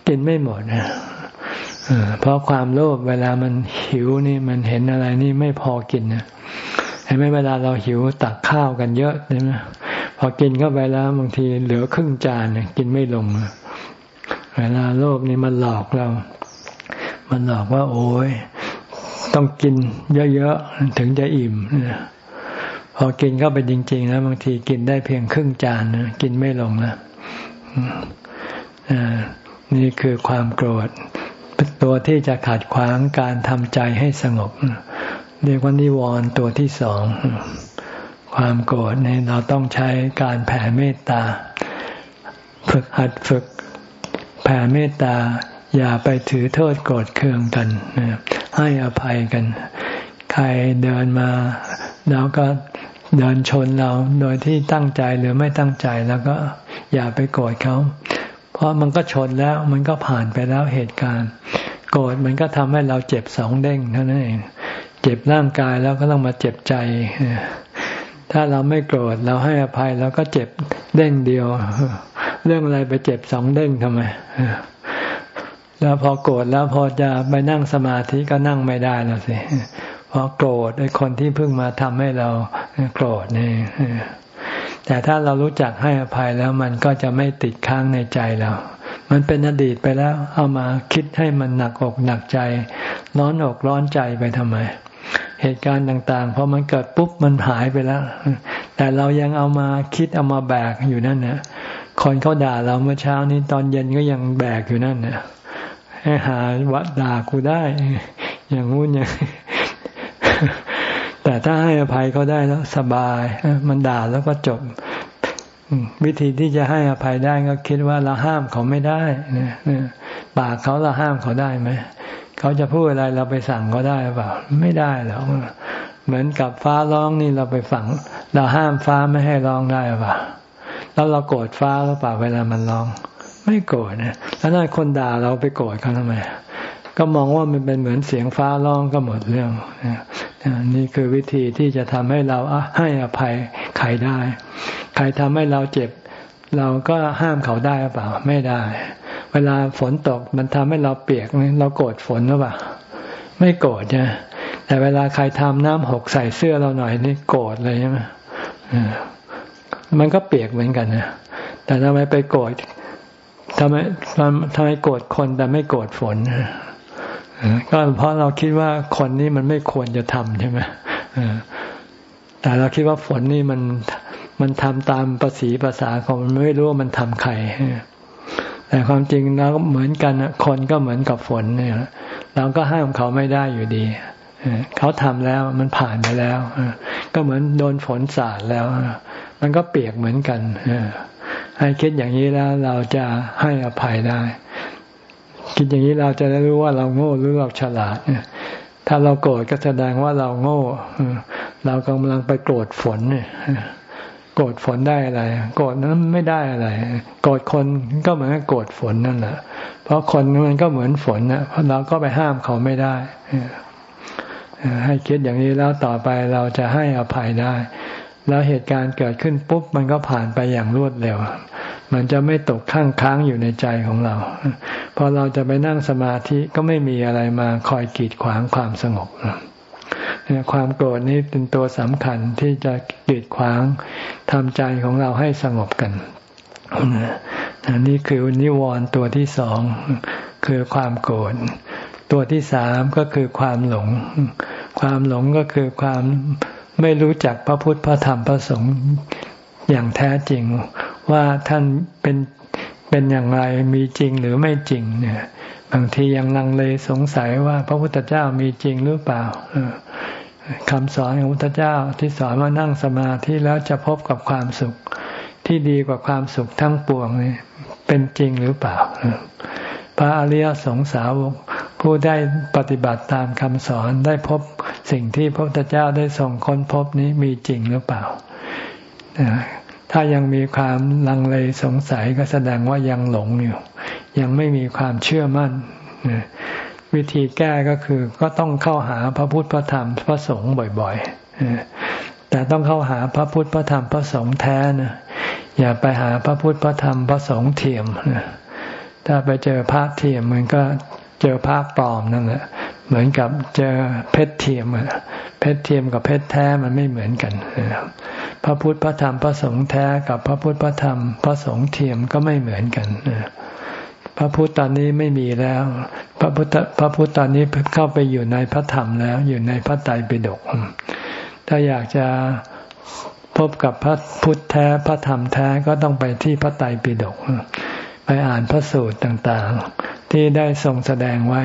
กินไม่หมดนะเพราะความโลภเวลามันหิวนี่มันเห็นอะไรนี่ไม่พอกินนะเห็นไหมเวลาเราหิวตักข้าวกันเยอะใช่ไหมพอกินเข้าไปแล้วบางทีเหลือครึ่งจานเนี่ยกินไม่ลงเวลาโลกนี้มันหลอกเรา มันหลอกว่า โอ้ยต้องกินเยอะๆถึงจะอิ่ม พอกินเข้าไปจริงๆแล้วบางทีกินได้เพียงครึ่งจานนะกินไม่ลงนะนี่คือความโกรธ ตัวที่จะขัดขวางการทำใจให้สงบ เรียกว่านิวรณ์ตัวที่สองความโกรธเนี่ยเราต้องใช้การแผ่เมตตา ฝึกหัดฝึกแผ่เมตตา อย่าไปถือโทษโกรธเคืองกันให้อภัยกัน ใครเดินมาเราก็ เดินชนเราโดยที่ตั้งใจหรือไม่ตั้งใจแล้วก็อย่าไปโกรธเขา เพราะมันก็ชนแล้วมันก็ผ่านไปแล้วเหตุการณ์ โกรธมันก็ทำให้เราเจ็บสองเด้งเท่านั้นเองเจ็บร่างกายแล้วก็ต้องมาเจ็บใจ ถ้าเราไม่โกรธเราให้อภัยเราก็เจ็บเด้งเดียว เรื่องอะไรไปเจ็บสองเด้งทำไมแล้วพอโกรธแล้วพอจะไปนั่งสมาธิก็นั่งไม่ได้แล้วสิ พราะโกรธไอ้คนที่เพิ่งมาทำให้เราโกรธนี่แต่ถ้าเรารู้จักให้อภัยแล้วมันก็จะไม่ติดค้างในใจเรา มันเป็นอดีตไปแล้ว เอามาคิดให้มันหนักอกหนักใจ ร้อนอกร้อนใจไปทำไม เหตุการณ์ต่างๆพอมันเกิดปุ๊บมันหายไปแล้ว แต่เรายังเอามาคิดเอามาแบกอยู่นั่นนี่ยคนเขาด่าเราเมื่อเช้านี้ตอนเย็นก็ยังแบกอยู่นั่นเนี่ยให้หาวัดด่ากูได้ อย่างงู้นอย่าง แต่ถ้าให้อภัยเขาได้แล้วสบาย มันด่าแล้วก็จบ วิธีที่จะให้อภัยได้ก็คิดว่าเราห้ามเขาไม่ได้ปากเขาเราห้ามเขาได้ไหมเขาจะพูดอะไรเราไปสั่งเขาได้เปล่าไม่ได้หรอกเหมือนกับฟ้าร้องนี่เราไปฝัง เราห้ามฟ้าไม่ให้ร้องได้เปล่าแล้วเราโกรธฟ้าหรือเปล่าเวลามันร้อง ไม่โกรธนะแล้วนั่นคนด่าเราไปโกรธเขาทำไม ก็มองว่ามันเป็นเหมือนเสียงฟ้าร้องก็หมดเรื่องนี่คือวิธีที่จะทำให้เราให้อภัยใครได้ ใครทำให้เราเจ็บ เราก็ห้ามเขาได้หรือเปล่า ไม่ได้ เวลาฝนตกมันทำให้เราเปียกเราโกรธฝนหรือเปล่า ไม่โกรธนะแต่เวลาใครทำน้ำหกใส่เสื้อเราหน่อยนี่โกรธเลยใช่ไหมมันก็เปียกเหมือนกันนะแต่ทำไมไปโกรธทำไมทำไมโกรธคนแต่ไม่โกรธฝน ก็เพราะเราคิดว่าคนนี้มันไม่ควรจะทำใช่ไหมแต่เราคิดว่าฝนนี่มันมันทำตามภาษีภาษาของมันไม่รู้ว่ามันทำใครแต่ความจริงเราเหมือนกันคนก็เหมือนกับฝนเนี่ยเราก็ห้ามเขาไม่ได้อยู่ดีเขาทำแล้วมันผ่านไปแล้วก็เหมือนโดนฝนสาดแล้ว มันก็เปียกเหมือนกันให้คิดอย่างนี้แล้วเราจะให้อภัยได้ คิดอย่างนี้เราจะได้รู้ว่าเราโง่หรือเราฉลาดถ้าเราโกรธก็แสดงว่าเราโง่เรากำลังไปโกรธฝนเนี่ยโกรธฝนได้อะไร โกรธนั้นไม่ได้อะไร โกรธคนก็เหมือนโกรธฝนนั่นแหละ เพราะคนมันก็เหมือนฝนนะเพราะเราก็ไปห้ามเขาไม่ได้ ให้คิดอย่างนี้แล้วต่อไปเราจะให้อภัยได้ แล้วเหตุการณ์เกิดขึ้นปุ๊บมันก็ผ่านไปอย่างรวดเร็ว มันจะไม่ตกข้างค้างอยู่ในใจของเรา พอเราจะไปนั่งสมาธิก็ไม่มีอะไรมาคอยกีดขวางความสงบความโกรธนี้เป็นตัวสำคัญที่จะกีดขวางทำใจของเราให้สงบกันนนี่คือนิวรณ์ตัวที่สองคือความโกรธตัวที่สามก็คือความหลง ความหลงก็คือความไม่รู้จักพระพุทธพระธรรมพระสงฆ์อย่างแท้จริง ว่าท่านเป็นเป็นอย่างไรมีจริงหรือไม่จริงเนี่ยบางทียังลังเลสงสัยว่าพระพุทธเจ้ามีจริงหรือเปล่าคำสอนของพระพุทธเจ้าที่สอนว่านั่งสมาธิแล้วจะพบกับความสุขที่ดีกว่าความสุขทั้งปวงนี่เป็นจริงหรือเปล่า พระอริยสงสาวกผู้ได้ปฏิบัติตามคำสอนได้พบสิ่งที่พระพุทธเจ้าได้ส่งค้นพบนี้มีจริงหรือเปล่า ถ้ายังมีความลังเลสงสัยก็แสดงว่ายังหลงอยู่ยังไม่มีความเชื่อมั่นวิธีแก้ก็คือก็ต้องเข้าหาพระพุทธพระธรรมพระสงฆ์บ่อยๆแต่ต้องเข้าหาพระพุทธพระธรรมพระสงฆ์แท้นะอย่าไปหาพระพุทธพระธรรมพระสงฆ์เทียมถ้าไปเจอพระเทียมมันก็เจอพระปลอมนั่นแหละเหมือนกับเจอเพชรเทียมเพชรเทียมกับเพชรแท้มันไม่เหมือนกัน พระพุทธพระธรรมพระสงฆ์แท้กับพระพุทธพระธรรม พระสงฆ์เทียมก็ไม่เหมือนกันพระพุทธตอนนี้ไม่มีแล้ว พระพุทธพระพุทธตอนนี้เข้าไปอยู่ในพระธรรมแล้ว อยู่ในพระไตรปิฎกถ้าอยากจะพบกับพระพุทธแท้พระธรรมแท้ก็ต้องไปที่พระไตรปิฎกไปอ่านพระสูตรต่างๆ ที่ได้ทรงแสดงไว้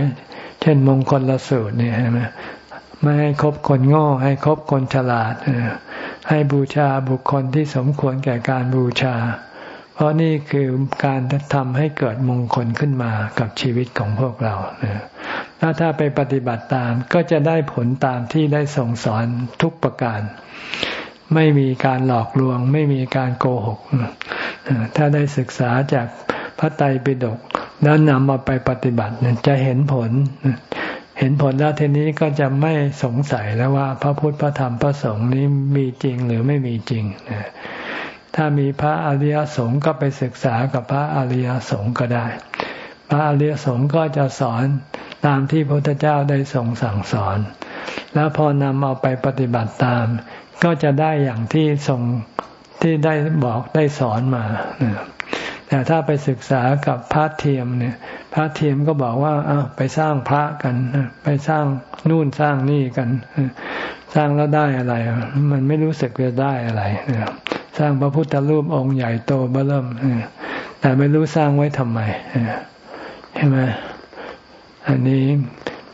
เช่นมงคลละสูตรเนี่ยใช่ไหมไม่ให้คบคนโง่ให้คบคนฉลาด ให้บูชาบุคคลที่สมควรแก่การบูชา เพราะนี่คือการทำให้เกิดมงคลขึ้นมากับชีวิตของพวกเราถ้าถ้าไปปฏิบัติตามก็จะได้ผลตามที่ได้ส่งสอนทุกประการ ไม่มีการหลอกลวง ไม่มีการโกหก ถ้าได้ศึกษาจากพระไตรปิฎกแล้วนำมาไปปฏิบัติจะเห็นผล เห็นผลแล้วทีนี้ก็จะไม่สงสัยแล้วว่า พระพุทธพระธรรมพระสงฆ์นี้มีจริงหรือไม่มีจริงถ้ามีพระอริยสงฆ์ก็ไปศึกษากับพระอริยสงฆ์ก็ได้ พระอริยสงฆ์ก็จะสอนตามที่พระพุทธเจ้าได้ทรงสั่งสอน แล้วพอนำเอาไปปฏิบัติตาม ก็จะได้อย่างที่ทรงที่ได้บอกได้สอนมา แต่ถ้าไปศึกษากับพระเทียมเนี่ย พระเทียมก็บอกว่าเอาไปสร้างพระกัน ไปสร้างนู่นสร้างนี่กัน สร้างแล้วได้อะไร มันไม่รู้สึกจะได้อะไร สร้างพระพุทธรูปองค์ใหญ่โตเบ้อเริ่มแต่ไม่รู้สร้างไว้ทำไมใช่ไหมอันนี้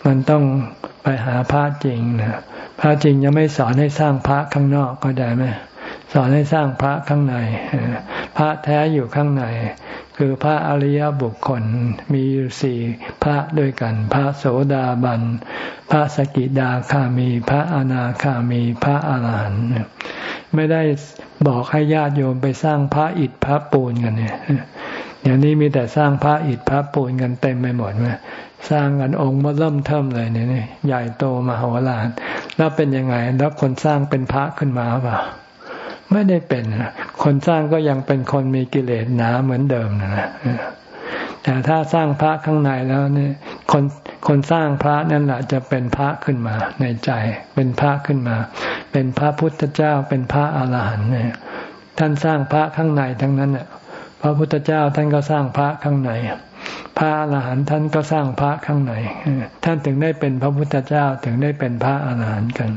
มันต้องไปหาพระจริงนะพระจริงยังไม่สอนให้สร้างพระข้างนอกก็ได้ไหมสอนให้สร้างพระข้างใน พระแท้อยู่ข้างใน คือพระอริยบุคคลมีสี่พระด้วยกัน พระโสดาบัน พระสกิดาคามี พระอนาคามี พระอาหารหันต์ไม่ได้บอกให้ญาติโยมไปสร้างพระอิฐพระปูนกันเนี่ยอย่างนี้มีแต่สร้างพระอิฐพระปูนกันเต็มไปหมดไหมสร้างกันองค์มาเริ่มเทิมเลยเนี่ยใหญ่โตมโหฬารแล้วเป็นยังไง แล้วคนสร้างเป็นพระขึ้นมาเปล่า ไม่ได้เป็น คนสร้างก็ยังเป็นคนมีกิเลสหนาเหมือนเดิมนะแต่ถ้าสร้างพระข้างในแล้วเนี่ยคนคนสร้างพระนั่นแหละจะเป็นพระขึ้นมาในใจ เป็นพระขึ้นมา เป็นพระพุทธเจ้าเป็นพระอาหารหันต์เนี่ยท่านสร้างพระข้างในทั้งนั้นเนี่ยพระพุทธเจ้าท่านก็สร้างพระข้างในพระอาหารหันต์ท่านก็สร้างพระข้างในท่านถึงได้เป็นพระพุทธเจ้าถึงได้เป็นพระอาหารหันต์กัน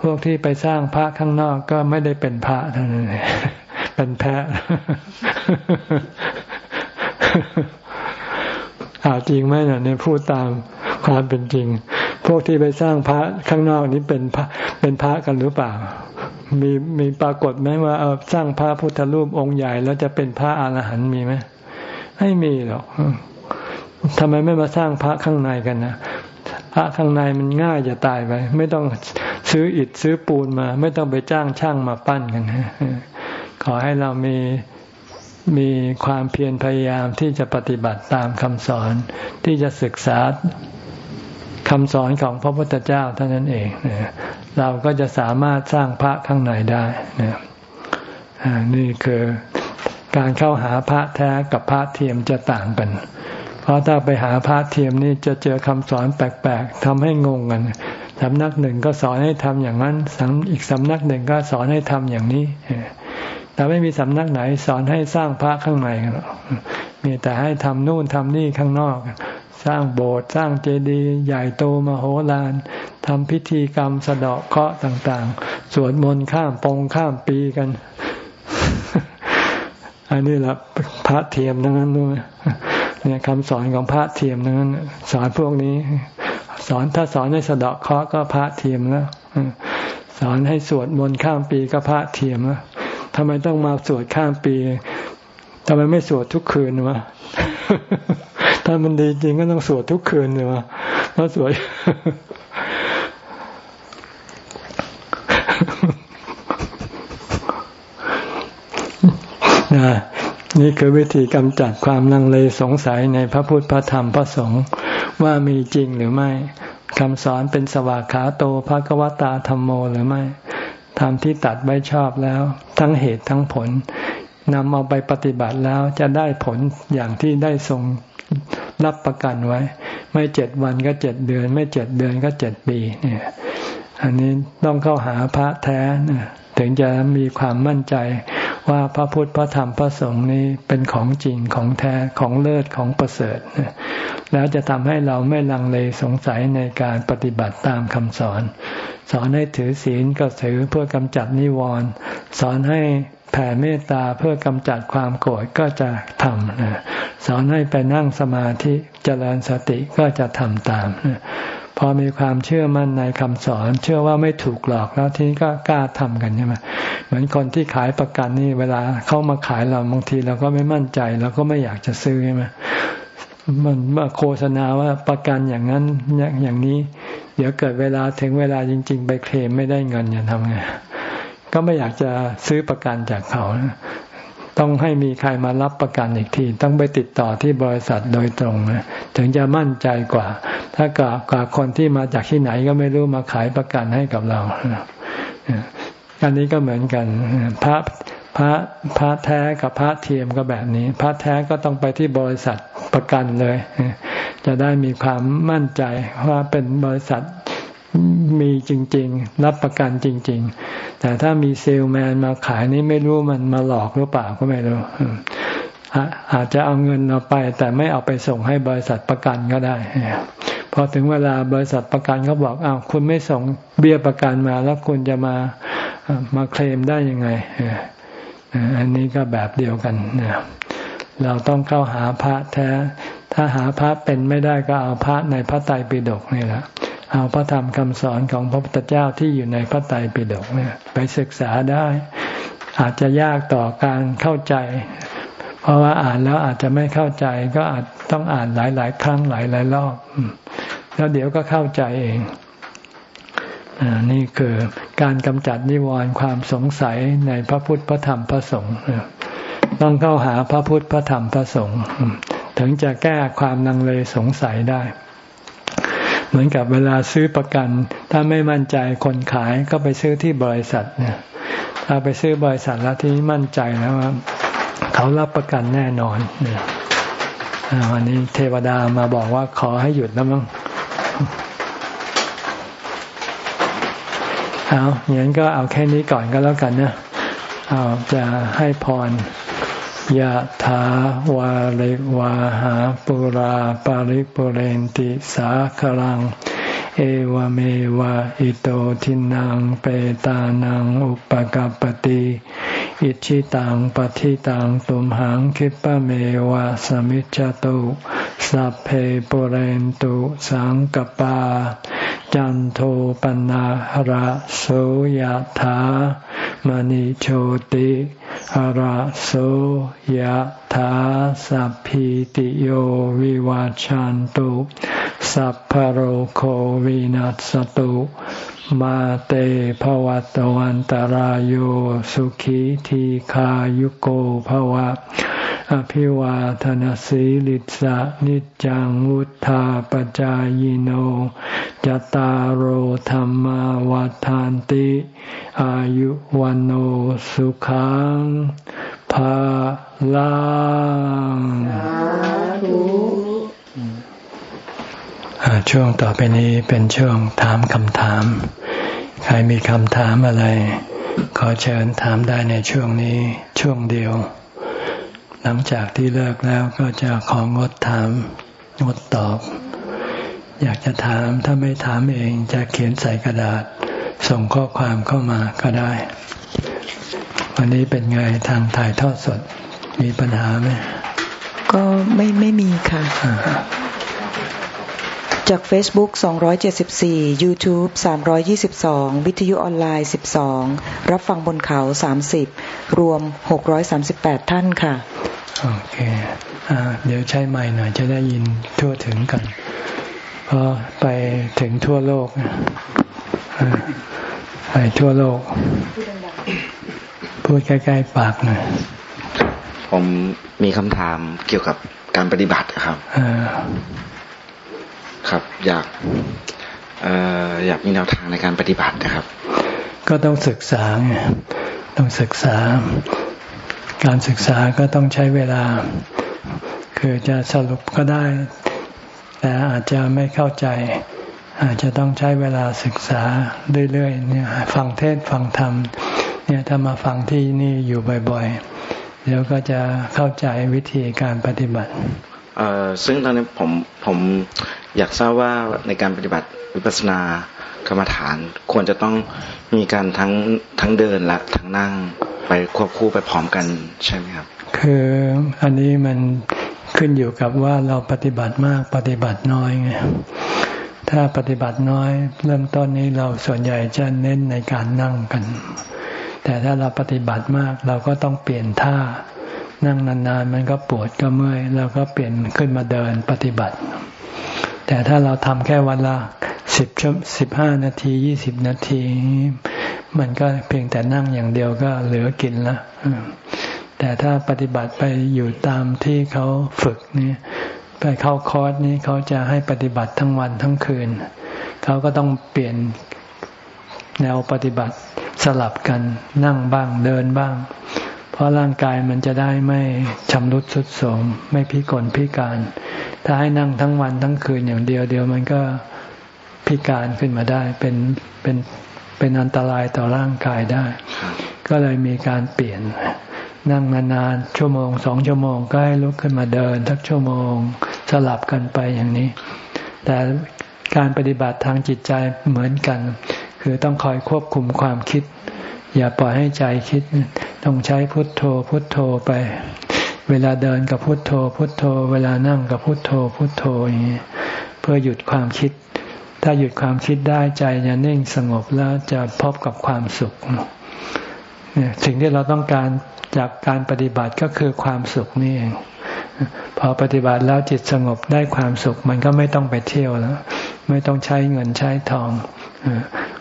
พวกที่ไปสร้างพระข้างนอกก็ไม่ได้เป็นพระเท่านั้นเป็นแพะอาจริงไหมเนี่ยพูดตามความเป็นจริง พวกที่ไปสร้างพระข้างนอกนี้เป็นพระเป็นพระกันหรือเปล่า มีมีปรากฏไหมว่าเอาสร้างพระพุทธรูปองค์ใหญ่แล้วจะเป็นพระอรหันต์มีไหมไม่มีหรอกทำไมไม่มาสร้างพระข้างในกันนะพระข้างในมันง่ายจะตายไป ไม่ต้อง ซื้ออิฐซื้อปูนมา ไม่ต้องไปจ้างช่างมาปั้นกันขอให้เรามีมีความเพียรพยายามที่จะปฏิบัติตามคำสอนที่จะศึกษาคำสอนของพระพุทธเจ้าเท่านั้นเองเราก็จะสามารถสร้างพระข้างในได้นี่คือการเข้าหาพระแท้กับพระเทียมจะต่างกัน เพราะถ้าไปหาพระเทียมนี่จะเจอคำสอนแปลกๆทำให้งงกัน สำนักหนึ่งก็สอนให้ทำอย่างนั้นอีกสำนักหนึ่งก็สอนให้ทำอย่างนี้แต่ไม่มีสำนักไหนสอนให้สร้างพระข้างในกันมีแต่ให้ทำนู่นทำนี่ข้างนอก สร้างโบสถ์สร้างเจดีย์ใหญ่โตมโหฬารทำพิธีกรรมสะเดาะเคราะห์ต่าง ๆ สวดมนต์ข้ามปงข้ามปีกัน อันนี้แหละพระเทียมทั้งนั้นด้วยเนี่ยคำสอนของพระเทียมทั้งนั้น สอนพวกนี้ สอนถ้าสอนให้สะเดาะเคราะห์ก็พระเทียมแล้วสอนให้สวดมนต์ข้ามปีก็พระเทียมแล้วทำไมต้องมาสวดข้ามปีทำไมไม่สวดทุกคืนวะถ้ามันดีจริงก็ต้องสวดทุกคืนเลยวะแล้วสวดนะนี่คือวิธีกำจัดความลังเลสงสัยในพระพุทธพระธรรมพระสงฆ์ ว่ามีจริงหรือไม่คำสอนเป็นสวากขาโตภะกวตาธรรมโมหรือไม่ธรรมที่ตัดไว้ชอบแล้ว ทั้งเหตุทั้งผลนำเอาไปปฏิบัติแล้วจะได้ผลอย่างที่ได้ทรงรับประกันไว้ ไม่เจ็ดวันก็เจ็ดเดือน ไม่เจ็ดเดือนก็เจ็ดปีเนี่ยอันนี้ต้องเข้าหาพระแท้ถึงจะมีความมั่นใจ ว่าพระพุทธพระธรรมพระสงฆ์นี้เป็นของจริงของแท้ของเลิศของประเสริฐ แล้วจะทำให้เราไม่ลังเลสงสัยในการปฏิบัติตามคำสอน สอนให้ถือศีลก็ถือเพื่อกำจัดนิวรณ์สอนให้แผ่เมตตาเพื่อกำจัดความโกรธก็จะทำสอนให้ไปนั่งสมาธิเจริญสติก็จะทำตาม พอมีความเชื่อมั่นในคำสอน เชื่อว่าไม่ถูกหลอกแล้วทีนี้ก็กล้าทำกันใช่ไหมเหมือนคนที่ขายประกันนี่เวลาเข้ามาขายเราบางทีเราก็ไม่มั่นใจเราก็ไม่อยากจะซื้อใช่ไหมมันมาโฆษณาว่าประกันอย่างนั้นอย่างนี้ เดี๋ยวเกิดเวลาถึงเวลาจริง ๆ ไปเคลมไม่ได้เงินจะทำไงก็ไม่อยากจะซื้อประกันจากเขา ต้องให้มีใครมารับประกันอีกที ต้องไปติดต่อที่บริษัทโดยตรงนะถึงจะมั่นใจกว่า ถ้ากับกับคนที่มาจากที่ไหนก็ไม่รู้มาขายประกันให้กับเราอันนี้ก็เหมือนกันพระพระพระแท้กับพระเทียมก็แบบนี้ พระแท้ก็ต้องไปที่บริษัทประกันเลย จะได้มีความมั่นใจว่าเป็นบริษัท มีจริง ๆ รับประกันจริง ๆ แต่ถ้ามีเซลแมนมาขายนี่ไม่รู้มันมาหลอกหรือเปล่าก็ไม่รู้อาจจะเอาเงินเราไป แต่ไม่เอาไปส่งให้บริษัทประกันก็ได้พอถึงเวลาบริษัทประกันเขาบอกอ้าวคุณไม่ส่งเบี้ยประกันมา แล้วคุณจะมามาเคลมได้ยังไงอันนี้ก็แบบเดียวกันนะเราต้องเข้าหาพระแท้ ถ้าหาพระเป็นไม่ได้ก็เอาพระในพระไตรปิฎกนี่แหละ เอาพระธรรมคำสอนของพระพุทธเจ้าที่อยู่ในพระไตรปิฎกเนี่ยไปศึกษาได้ อาจจะยากต่อการเข้าใจ เพราะว่าอ่านแล้วอาจจะไม่เข้าใจก็อาจต้องอ่านหลาย ๆ ครั้งหลายๆรอบแล้วเดี๋ยวก็เข้าใจเองนี่คือการกำจัดนิวรณ์ความสงสัยในพระพุทธพระธรรมพระสงฆ์ต้องเข้าหาพระพุทธพระธรรมพระสงฆ์ถึงจะแก้ความนังเลสงสัยได้ เหมือนกับเวลาซื้อประกัน ถ้าไม่มั่นใจคนขายก็ไปซื้อที่บริษัทเนี่ยถ้าไปซื้อบริษัทแล้วที่มั่นใจแล้วว่าเขารับประกันแน่นอนเนี่ยวันนี้เทวดามาบอกว่าขอให้หยุดแล้วมั้งเอาอย่างนั้นก็เอาแค่นี้ก่อนก็แล้วกันนะเอาจะให้พร ยะถาวาริวาหาปุราปาริปุเรนติสาคลัง เอวเมวะอิโตทินังเปตานังอุปกัปติอิชิตังปฏิตังตุมหังคิปะเมวะสมิจจตุสัพเพปุเรนตุสังกปา จันโทปนะระโสยธามณิโชติ ระโสยธาสัพพิติโยวิวาชันตุสัพพโรโควินัสตุมาเตภวัตวันตารโยสุขีทีขายุโกภวะ อภิวาทนสีลิสะนิจังวุธาปจายโนจตารโหธรรมวาทานติ อายุวันโอสุขังภาลังช่วงต่อไปนี้เป็นช่วงถามคำถาม ใครมีคำถามอะไร ขอเชิญถามได้ในช่วงนี้ช่วงเดียว หลังจากที่เลิกแล้วก็จะของดถามงดตอบ อยากจะถามถ้าไม่ถามเองจะเขียนใส่กระดาษ ส่งข้อความเข้ามาก็ได้ วันนี้เป็นไงทางถ่ายทอดสดมีปัญหาไหมก็ไม่ไม่มีค่ะ จาก Facebook 274 YouTube 322 วิทยุออนไลน์ 12 รับฟังบนเขา 30 รวม 638 ท่านค่ะ โอเคอ่าเดี๋ยวใช้ไม้หน่อยจะได้ยินทั่วถึงกัน เพราะไปถึงทั่วโลก ไปทั่วโลก พูดใกล้ๆปากหน่อย ผมมีคำถามเกี่ยวกับการปฏิบัติครับ ครับ อยากอยากมีแนวทางในการปฏิบัตินะครับ ก็ต้องศึกษาไงต้องศึกษา การศึกษาก็ต้องใช้เวลา คือจะสรุปก็ได้ แต่อาจจะไม่เข้าใจ อาจจะต้องใช้เวลาศึกษาเรื่อยๆเนี่ยฟังเทศฟังธรรมเนี่ยถ้ามาฟังที่นี่อยู่บ่อยๆ เดี๋ยวก็จะเข้าใจวิธีการปฏิบัติเอ่อซึ่งตอนนี้ผมผมอยากทราบว่าในการปฏิบัติวิปัสสนากรรมฐานควรจะต้องมีการทั้งทั้งเดินและทั้งนั่งไปควบคู่ไปพร้อมกันใช่ไหมครับ คืออันนี้มันขึ้นอยู่กับว่าเราปฏิบัติมากปฏิบัติน้อยไงถ้าปฏิบัติน้อย เริ่มต้นนี้เราส่วนใหญ่จะเน้นในการนั่งกัน แต่ถ้าเราปฏิบัติมากเราก็ต้องเปลี่ยนท่านั่งนานๆ มันก็ปวดก็เมื่อยเราก็เปลี่ยนขึ้นมาเดินปฏิบัติ แต่ถ้าเราทำแค่วันละสิบชั่วสิบห้านาทียี่สิบนาที มันก็เพียงแต่นั่งอย่างเดียวก็เหลือกินละแต่ถ้าปฏิบัติไปอยู่ตามที่เขาฝึกนี่ไปเข้าคอร์สนี้เขาจะให้ปฏิบัติทั้งวันทั้งคืน เขาก็ต้องเปลี่ยนแนวปฏิบัติสลับกันนั่งบ้างเดินบ้าง เพราะร่างกายมันจะได้ไม่ชำรุดสุดโทรมไม่พิกลพิการ ถ้าให้นั่งทั้งวันทั้งคืนอย่างเดียวเดียวมันก็พิการขึ้นมาได้เป็นเป็นเป็นอันตรายต่อร่างกายได้ ก็เลยมีการเปลี่ยนนั่งนานๆชั่วโมงสองชั่วโมงก็ให้ลุกขึ้นมาเดินทักชั่วโมงสลับกันไปอย่างนี้ แต่การปฏิบัติทางจิตใจเหมือนกัน คือต้องคอยควบคุมความคิด อย่าปล่อยให้ใจคิด ต้องใช้พุทโธพุทโธไป เวลาเดินกับพุทโธ พุทโธ เวลานั่งกับพุทโธ พุทโธอย่างนี้เพื่อหยุดความคิด ถ้าหยุดความคิดได้ใจจะนิ่งสงบแล้วจะพบกับความสุขเนี่ยสิ่งที่เราต้องการจากการปฏิบัติก็คือความสุขนี่เองพอปฏิบัติแล้วจิตสงบได้ความสุข มันก็ไม่ต้องไปเที่ยวแล้ว ไม่ต้องใช้เงินใช้ทอง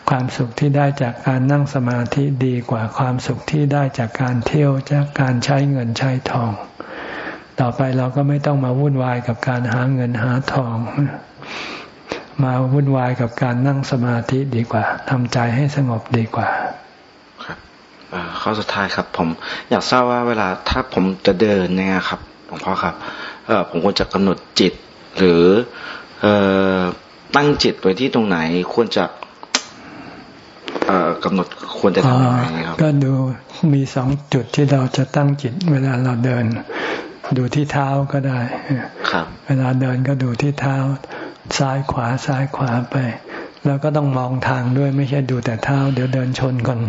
ความสุขที่ได้จากการนั่งสมาธิดีกว่าความสุขที่ได้จากการเที่ยวจากการใช้เงินใช้ทอง ต่อไปเราก็ไม่ต้องมาวุ่นวายกับการหาเงินหาทอง มาวุ่นวายกับการนั่งสมาธิดีกว่าทำใจให้สงบดีกว่าข้อสุดท้ายครับ ผมอยากทราบว่าเวลาถ้าผมจะเดินเนี่ยครับหลวงพ่อครับเออผมควรจะกำหนดจิต หรือเออตั้งจิตไว้ที่ตรงไหนควรจะเอ่อกำหนดควรจะทำยังไงครับก็ดูมีสองจุดที่เราจะตั้งจิตเวลาเราเดิน ดูที่เท้าก็ได้ครับเวลาเดินก็ดูที่เท้า ซ้ายขวาซ้ายขวาไป แล้วก็ต้องมองทางด้วยไม่ใช่ดูแต่เท้า เดี๋ยวเดินชนก่อน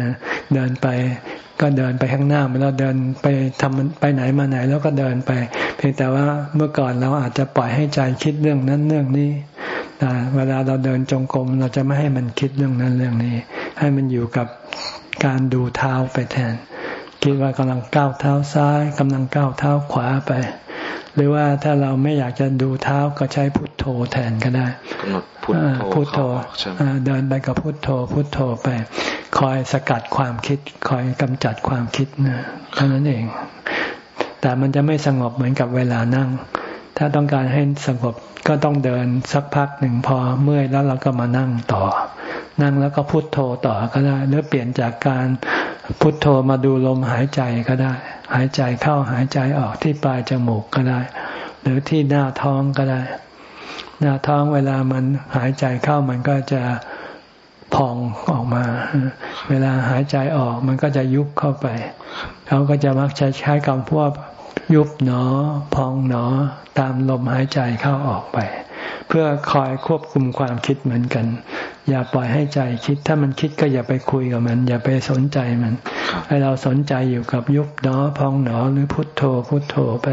นะเดินไปก็เดินไปข้างหน้าเราเดินไปทำไปไหนมาไหน แล้วก็เดินไป เพียงแต่ว่าเมื่อก่อนเราอาจจะปล่อยให้ใจคิดเรื่องนั้นเรื่องนี้แต่เวลาเราเดินจงกรมเราจะไม่ให้มันคิดเรื่องนั้นเรื่องนี้ ให้มันอยู่กับการดูเท้าไปแทน คิดว่ากำลังก้าวเท้าซ้ายกำลังก้าวเท้าขวาไป หรือว่าถ้าเราไม่อยากจะดูเท้าก็ใช้พุทโธแทนก็ได้พุทโธเดินไปกับพุทโธ พุทโธไป คอยสกัดความคิด คอยกำจัดความคิดนะเท่านั้นเอง แต่มันจะไม่สงบเหมือนกับเวลานั่ง ถ้าต้องการให้สงบก็ต้องเดินสักพักหนึ่งพอเมื่อยแล้วเราก็มานั่งต่อ นั่งแล้วก็พุทโธต่อก็ได้หรือเปลี่ยนจากการ พุทโธมาดูลมหายใจก็ได้ หายใจเข้าหายใจออกที่ปลายจมูกก็ได้ หรือที่หน้าท้องก็ได้ หน้าท้องเวลามันหายใจเข้ามันก็จะพองออกมา เวลาหายใจออกมันก็จะยุบเข้าไป เขาก็จะมักใช้ใช้คำพวกยุบหนอ พองหนอ ตามลมหายใจเข้าออกไป เพื่อคอยควบคุมความคิดเหมือนกัน อย่าปล่อยให้ใจคิด ถ้ามันคิดก็อย่าไปคุยกับมัน อย่าไปสนใจมัน ให้เราสนใจอยู่กับยุบหนอพองหนอหรือพุทโธพุทโธไป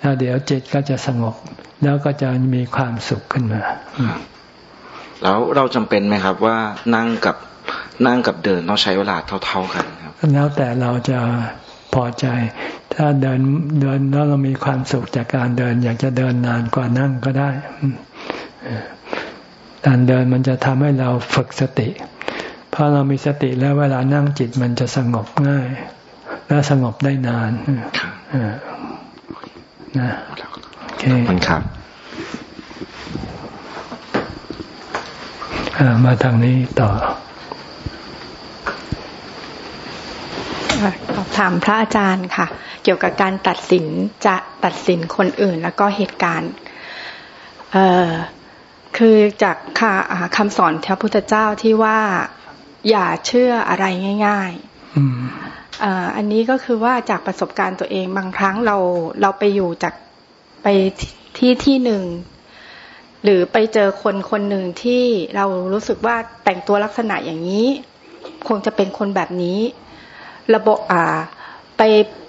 แล้วเดี๋ยวจิตก็จะสงบ แล้วก็จะมีความสุขขึ้นมา แล้วเราจำเป็นไหมครับว่านั่งกับนั่งกับเดินต้องใช้เวลาเท่า ๆกันครับแล้วแต่เราจะพอใจ ถ้าเดินเดินแล้วเรามีความสุขจากการเดิน อยากจะเดินนานกว่านั่งก็ได้ การเดินมันจะทำให้เราฝึกสติพอเรามีสติแล้วเวลานั่งจิตมันจะสงบง่าย และสงบได้นานนะขอบคุณครับมาทางนี้ต่อ ขอถามพระอาจารย์ค่ะ เกี่ยวกับการตัดสินจะตัดสินคนอื่นแล้วก็เหตุการณ์เอ่อคือจากคำสอนพระพุทธเจ้าที่ว่าอย่าเชื่ออะไรง่ายๆอันนี้ก็คือว่าจากประสบการณ์ตัวเองบางครั้งเราเราไปอยู่จากไปที่ที่หนึ่งหรือไปเจอคนคนหนึ่งที่เรารู้สึกว่าแต่งตัวลักษณะอย่างนี้ คงจะเป็นคนแบบนี้ ระบบอ่า ไป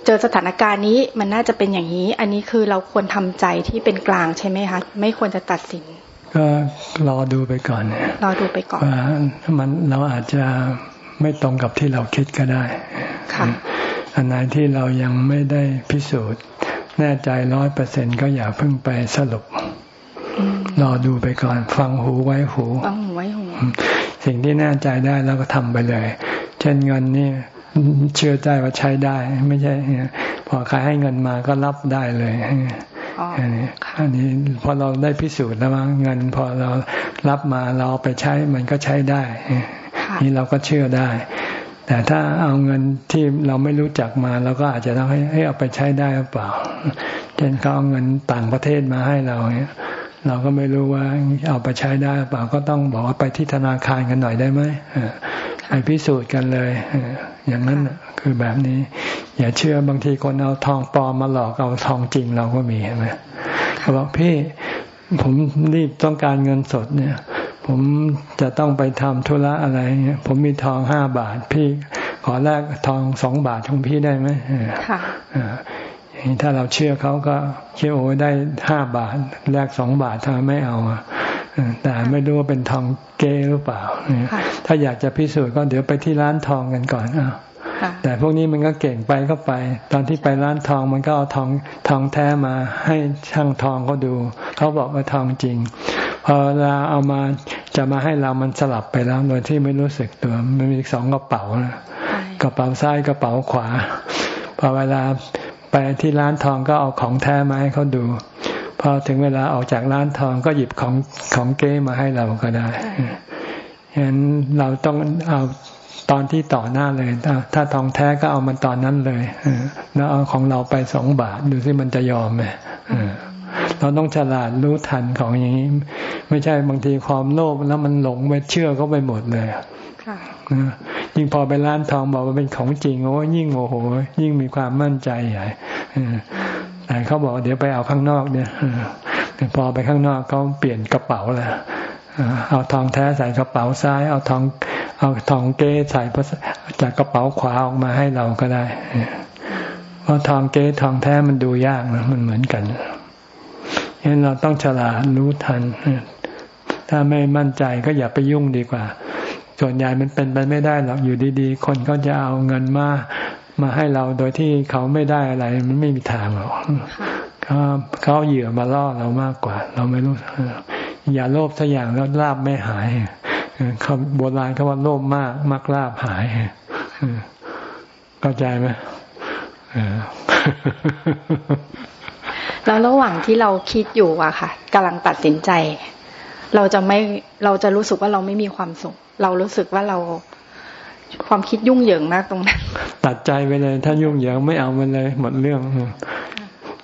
เจอสถานการณ์นี้มันน่าจะเป็นอย่างนี้ อันนี้คือเราควรทำใจที่เป็นกลางใช่ไหมคะ ไม่ควรจะตัดสินกก็รอดูไปก่อนรอดูไปก่อนว่ามันเราอาจจะไม่ตรงกับที่เราคิดก็ได้ค่ะอันไหนที่เรายังไม่ได้พิสูจน์ แน่ใจร้อยเปอร์เซ็นก็อย่าเพิ่งไปสรุปรอดูไปก่อน ฟังหูไว้หูฟังหูไว้หู สิ่งที่แน่ใจได้แล้วก็ทำไปเลย เช่นเงินนี่ เชื่อใจว่าใช้ได้ ไม่ใช่พอใครให้เงินมาก็รับได้เลยอันนี้อันนี้พอเราได้พิสูจน์แล้วว่าเงินพอเรารับมาเราไปใช้มันก็ใช้ได้ นี่เราก็เชื่อได้ แต่ถ้าเอาเงินที่เราไม่รู้จักมาเราก็อาจจะต้องให้ให้เอาไปใช้ได้หรือเปล่าเช่นเขาเอาเงินต่างประเทศมาให้เราเนี่ยเราก็ไม่รู้ว่าเอาไปใช้ได้เปล่าก็ต้องบอกว่าไปที่ธนาคารกันหน่อยได้ไหม ไปพิสูจน์กันเลย อย่างนั้นคือแบบนี้ อย่าเชื่อบางทีคนเอาทองปลอมมาหลอกเอาทองจริงเราก็มีใช่ไหมเขาบอกพี่ผมรีบต้องการเงินสดเนี่ย ผมจะต้องไปทำธุระอะไรเนี่ยผมมีทองห้าบาท พี่ขอแลกทองสองบาทของพี่ได้ไหมค่ะถ้าเราเชื่อเขาก็เชื่อโอ้ได้ห้าบาทแลกสองบาททำไมไม่เอา แต่ไม่รู้ว่าเป็นทองเก้หรือเปล่าถ้าอยากจะพิสูจน์ก็เดี๋ยวไปที่ร้านทองกันก่อนอะแต่พวกนี้มันก็เก่งไปก็ไป ตอนที่ไปร้านทองมันก็เอาทองทองแท้มาให้ช่างทองเขาดู เขาบอกว่าทองจริง พอเราเอามาจะมาให้เรามันสลับไปแล้วโดยที่ไม่รู้สึกตัว มันมีสองกระเป๋ากระเป๋าซ้ายกระเป๋าขวา พอเวลาไปที่ร้านทองก็เอาของแท้มาให้เขาดูพ อถึงเวลาออกจากร้านทองก็หยิบของของเก้มาให้เราก็ได้ฉะนั้นเราต้องเอาตอนที่ต่อหน้าเลย ถ้าทองแท้ก็เอามันตอนนั้นเลยแล้วเอาของเราไปสองบาทดูซิมันจะยอมไหมเราต้องฉลาดรู้ทันของอย่างนี้ ไม่ใช่บางทีความโลภแล้วมันหลงไปเชื่อก็ไปหมดเลยยิ่งพอไปร้านทองบอกว่าเป็นของจริงโอ้ยิ่งโมโหยิ่งมีความมั่นใจใหญ่ แต่เขาบอกเดี๋ยวไปเอาข้างนอกเนี่ยพอไปข้างนอกเขาเปลี่ยนกระเป๋าแล้วเอาทองแท้ใส่กระเป๋าซ้าย เอาทองเอาทองเก้ใส่จากกระเป๋าขวาออกมาให้เราก็ได้ เพราะทองเก้ทองแท้มันดูยากนะมันเหมือนกันฉะนั้นเราต้องฉลาดรู้ทัน ถ้าไม่มั่นใจก็อย่าไปยุ่งดีกว่า ส่วนใหญ่มันเป็นไปไม่ได้หรอกอยู่ดีๆ คนก็จะเอาเงินมา มาให้เราโดยที่เขาไม่ได้อะไร มันไม่มีทางหรอกเขาเขาเหยื่อมาล่อเรามากกว่า เราไม่รู้ อย่าโลภสักอย่างแล้วลาบไม่หายเขาโบราณเขาว่าโลภมาก มักลาบหายเข้าใจไหมแล้วระหว่างที่เราคิดอยู่อะค่ะกำลังตัดสินใจ เราจะไม่เราจะรู้สึกว่าเราไม่มีความสุข เรารู้สึกว่าเรา ความคิดยุ่งเหยิงมากตรงนั้น ตัดใจไปเลย ถ้ายุ่งเหยิงไม่เอามันเลยหมดเรื่อง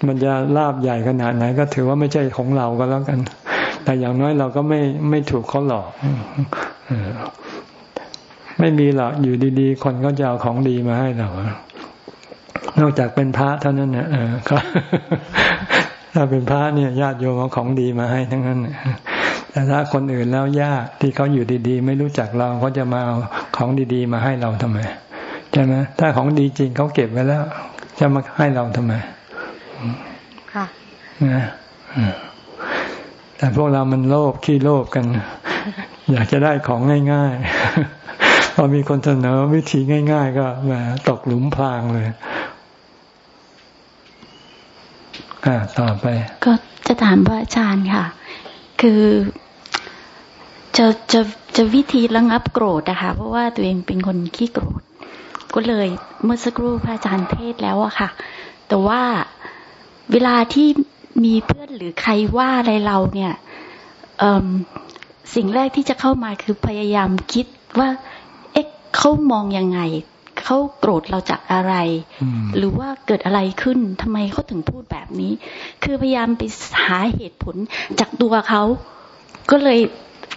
มันจะลาบใหญ่ขนาดไหน ก็ถือว่าไม่ใช่ของเราก็แล้วกัน แต่อย่างน้อยเราก็ไม่ไม่ถูกเขาหลอกไม่มีหรอกอยู่ดีๆ คนก็จะเอาของดีมาให้เรานอกจากเป็นพระเท่านั้นเนี่ยถ้าเป็นพระเนี่ยญาติโยมเอาของดีมาให้ทั้งนั้น แต่ถ้าคนอื่นแล้วยากที่เขาอยู่ดีๆ ไม่รู้จักเราเขาจะมาเอาของดีๆ มาให้เราทำไมใช่ไหมถ้าของดีจริงเขาเก็บไว้แล้ว จะมาให้เราทำไมค่ะนะแต่พวกเรามันโลภขี้โลภกัน อยากจะได้ของง่ายๆพอมีคนเสนอวิธีง่าย ๆ ก็มาตกหลุมพรางเลยอ่าต่อไป ก็จะถามพระอาจารย์ค่ะ คือจะจะจะวิธีระงับโกรธนะคะเพราะว่าตัวเองเป็นคนขี้โกรธ ก็เลยเมื่อสักครู่พระอาจารย์เทศแล้วอะค่ะ แต่ว่าเวลาที่มีเพื่อนหรือใครว่าอะไรเราเนี่ยสิ่งแรกที่จะเข้ามาคือพยายามคิดว่า เอ๊ะเขามองยังไง เขาโกรธเราจากอะไร หรือว่าเกิดอะไรขึ้นทำไมเขาถึงพูดแบบนี้ คือพยายามไปหาเหตุผลจากตัวเขาก็เลย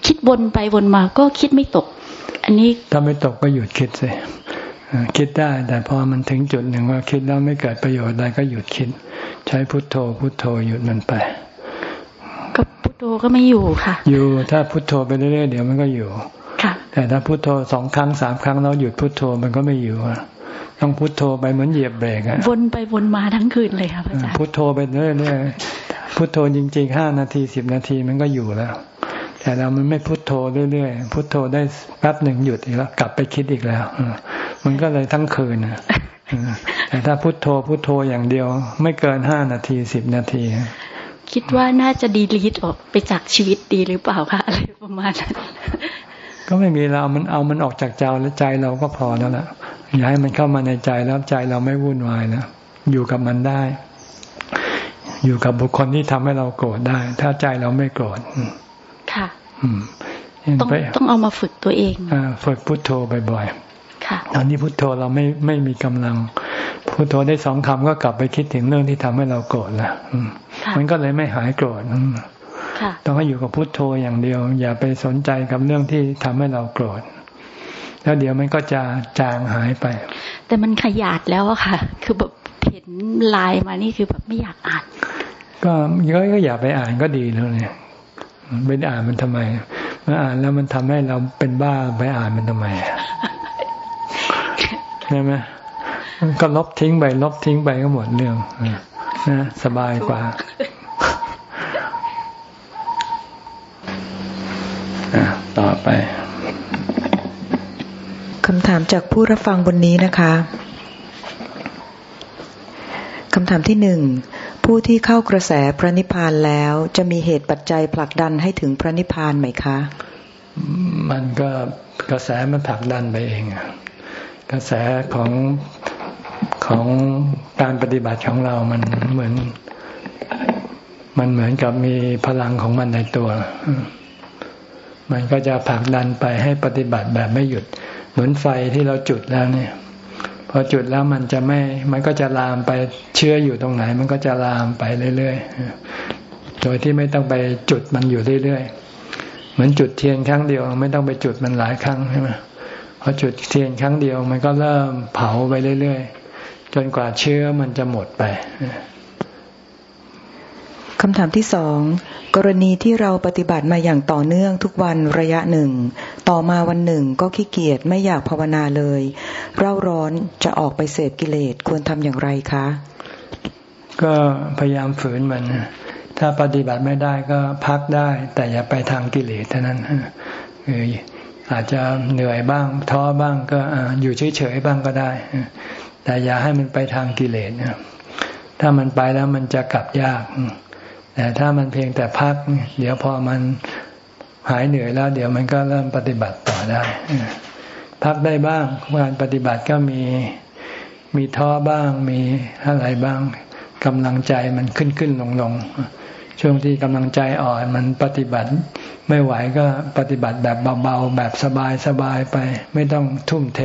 คิดวนไปวนมาก็คิดไม่ตก อันนี้ถ้าไม่ตกก็หยุดคิดสิคิดได้ แต่พอมันถึงจุดหนึ่งว่าคิดแล้วไม่เกิดประโยชน์อะไรก็หยุดคิด ใช้พุทโธ พุทโธหยุดมันไปก็พุทโธก็ไม่อยู่ค่ะ อยู่ถ้าพุทโธไปเรื่อยๆเดี๋ยวมันก็อยู่ค่ะ แต่ถ้าพุทโธสองครั้งสามครั้งแล้วหยุดพุทโธมันก็ไม่อยู่ต้องพุทโธไปเหมือนเหยียบเบรกอะวนไปวนมาทั้งคืนเลยค่ะพระอาจารย์พุทโธไปเรื่อยๆพุทโธจริงๆห้านาทีสิบนาทีมันก็อยู่แล้ว แต่เรามันไม่พุโทโธเรื่อยๆพุโทโธได้แป๊บหนึ่งหยุดอีกแล้ว กลับไปคิดอีกแล้วมันก็เลยทั้งคืนแต่ถ้าพุโทโธพุโทโธอย่างเดียว ไม่เกินห้านาทีสิบนาทีคิดว่าน่าจะดีลีทออกไปจากชีวิตดีหรือเปล่าคะอะไรประมาณนั้น ก็ไม่มีเรา มันเอามันออกจากใจแล้วใจเราก็พอแล้วล่ะ อย่าให้มันเข้ามาในใจแล้วใจเราไม่วุ่นวายแล้วอยู่กับมันได้ อยู่กับบุคคลที่ทำให้เราโกรธได้ ถ้าใจเราไม่โกรธ ค่ะต้องต้องเอามาฝึกตัวเองอฝึกพุทโธบ่อยๆ ค่ะ ตอนนี้พุทโธเราไม่ไม่มีกำลัง พุทโธได้สองคำก็กลับไปคิดถึงเรื่องที่ทำให้เราโกรธแล้วมันก็เลยไม่หายโกรธ ต้องให้อยู่กับพุทโธอย่างเดียว อย่าไปสนใจกับเรื่องที่ทำให้เราโกรธแล้วเดี๋ยวมันก็จะจางหายไป แต่มันขยาดแล้วอะค่ะ คือแบบเห็นลายมานี่คือแบบไม่อยากอ่าน ก็ก็อย่าไปอ่านก็ดีแล้วเนี่ยไปอ่านมันทำไมเมื่ออ่านแล้วมันทำให้เราเป็นบ้าไปอ่านมันทำไมใช่ไหมก็ลบทิ้งไปลบทิ้งไปก็หมดเรื่องนะสบายกว่า ต่อไปคำถามจากผู้รับฟังบนนี้นะคะคำถามที่หนึ่งผู้ที่เข้ากระแสพระนิพพานแล้วจะมีเหตุปัจจัยผลักดันให้ถึงพระนิพพานไหมคะ มันก็กระแสมันผลักดันไปเองกระแสของของการปฏิบัติของเรามันเหมือน มันเหมือนกับมีพลังของมันในตัว มันก็จะผลักดันไปให้ปฏิบัติแบบไม่หยุด เหมือนไฟที่เราจุดแล้วเนี่ย พอจุดแล้วมันจะไม่ มันก็จะลามไปเชื้ออยู่ตรงไหน มันก็จะลามไปเรื่อยๆ โดยที่ไม่ต้องไปจุดมันอยู่เรื่อยๆ เหมือนจุดเทียนครั้งเดียว ไม่ต้องไปจุดมันหลายครั้งใช่ไหมพอจุดเทียนครั้งเดียวมันก็เริ่มเผาไปเรื่อยๆ จนกว่าเชื้อมันจะหมดไป คำถามที่สองกรณีที่เราปฏิบัติมาอย่างต่อเนื่องทุกวันระยะหนึ่ง ต่อมาวันหนึ่งก็ขี้เกียจไม่อยากภาวนาเลย เร่าร้อนจะออกไปเสพกิเลสควรทำอย่างไรคะ ก็พยายามฝืนมัน ถ้าปฏิบัติไม่ได้ก็พักได้ แต่อย่าไปทางกิเลสเท่านั้นคืออาจจะเหนื่อยบ้างท้อบ้างก็อยู่เฉยๆบ้างก็ได้ แต่อย่าให้มันไปทางกิเลสถ้ามันไปแล้วมันจะกลับยาก แต่ถ้ามันเพียงแต่พัก เดี๋ยวพอมันหายเหนื่อยแล้ว เดี๋ยวมันก็เริ่มปฏิบัติต่อได้ พักได้บ้างการปฏิบัติก็มีมีท้อบ้างมีอะไรบ้างกำลังใจมันขึ้นขึ้นลงลงช่วงที่กำลังใจอ่อนมันปฏิบัติ ไม่ไหวก็ปฏิบัติแบบเบาๆแบบสบายๆไป ไม่ต้องทุ่มเท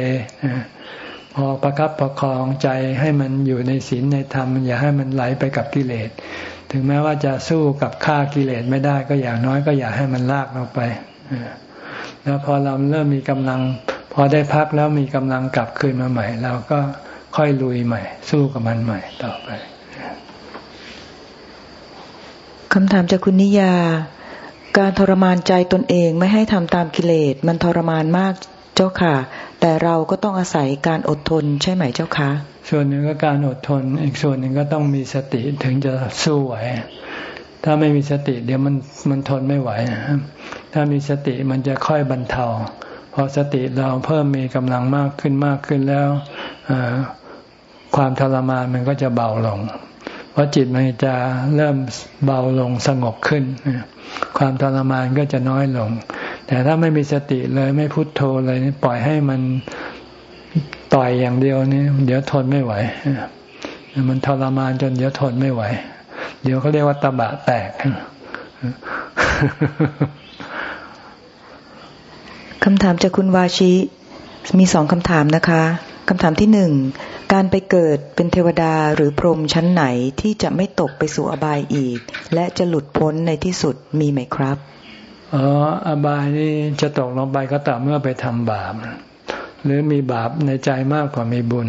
พอประคับประคองใจให้มันอยู่ในศีลในธรรม อย่าให้มันไหลไปกับกิเลส ถึงแม้ว่าจะสู้กับฆ่ากิเลสไม่ได้ก็อย่างน้อยก็อย่าให้มันลากเราไปแล้วพอเราเริ่มมีกำลัง พอได้พักแล้วมีกำลังกลับคืนมาใหม่เราก็ค่อยลุยใหม่ สู้กับมันใหม่ต่อไปคำถามจากคุณนิยา การทรมานใจตนเองไม่ให้ทำตามกิเลสมันทรมานมากเจ้าค่ะ แต่เราก็ต้องอาศัยการอดทนใช่ไหมเจ้าคะ ส่วนหนึ่งก็การอดทน อีกส่วนหนึ่งก็ต้องมีสติถึงจะสู้ไหว ถ้าไม่มีสติเดี๋ยวมันมันทนไม่ไหว ถ้ามีสติมันจะค่อยบรรเทาพอสติเราเพิ่มมีกำลังมากขึ้นมากขึ้นแล้วความทรมานมันก็จะเบาลง เพราะจิตมันจะเริ่มเบาลงสงบขึ้น ความทรมานก็จะน้อยลง แต่ถ้าไม่มีสติเลยไม่พุโทโธเลยปล่อยให้มัน ต่อยอย่างเดียวนี่เดี๋ยวทนไม่ไหว มันทรมานจนเดี๋ยวทนไม่ไหว เดี๋ยวเขาเรียกว่าตะบะแตกคำถามจากคุณวาชิ มีสองคำถามนะคะคำถามที่หนึ่งการไปเกิดเป็นเทวดาหรือพรหมชั้นไหนที่จะไม่ตกไปสู่อบายอีก และจะหลุดพ้นในที่สุดมีไหมครับอ๋ออบายนี่จะตกลงไปก็ต่อเมื่อไปทำบาป หรือมีบาปในใจมากกว่ามีบุญ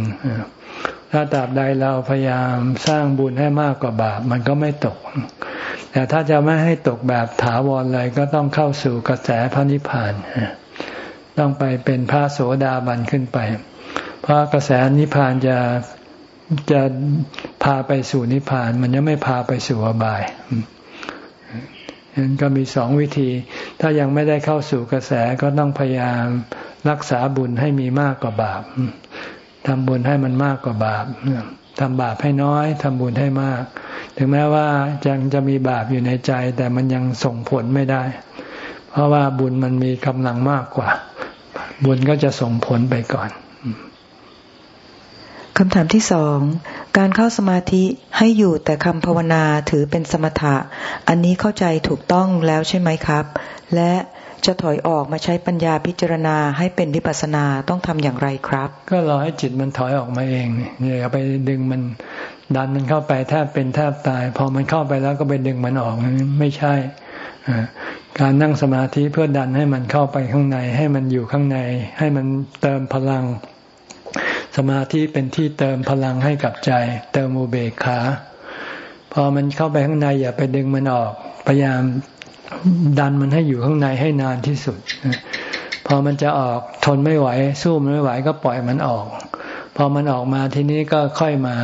ถ้าตราบใดเราพยายามสร้างบุญให้มากกว่าบาป มันก็ไม่ตก แต่ถ้าจะไม่ให้ตกแบบถาวรเลยก็ต้องเข้าสู่กระแสพระนิพพาน ต้องไปเป็นพระโสดาบันขึ้นไป เพราะกระแสนิพพานจะจะพาไปสู่นิพพาน มันยังไม่พาไปสู่อบาย นั้นก็มีสองวิธี ถ้ายังไม่ได้เข้าสู่กระแสก็ต้องพยายามรักษาบุญให้มีมากกว่าบาปทำบุญให้มันมากกว่าบาปทำบาปให้น้อยทำบุญให้มาก ถึงแม้ว่ายังจะมีบาปอยู่ในใจ แต่มันยังส่งผลไม่ได้ เพราะว่าบุญมันมีกำลังมากกว่า บุญก็จะส่งผลไปก่อน คำถามที่สอง การเข้าสมาธิให้อยู่แต่คำภาวนาถือเป็นสมถะ อันนี้เข้าใจถูกต้องแล้วใช่ไหมครับ และจะถอยออกมาใช้ปัญญาพิจารณาให้เป็นวิปัสนาต้องทำอย่างไรครับ ก็รอให้จิตมันถอยออกมาเองอย่าไปดึงมันดันมันเข้าไปแทบเป็นแทบตาย พอมันเข้าไปแล้วก็ไปดึงมันออกไม่ใช่การนั่งสมาธิเพื่อดันให้มันเข้าไปข้างใน ให้มันอยู่ข้างใน ให้มันเติมพลัง สมาธิเป็นที่เติมพลังให้กับใจ เติมอุเบกขา พอมันเข้าไปข้างในอย่าไปดึงมันออก พยายามดันมันให้อยู่ข้างในให้นานที่สุด พอมันจะออกทนไม่ไหว สู้มันไม่ไหวก็ปล่อยมันออก พอมันออกมาทีนี้ก็ค่อยมา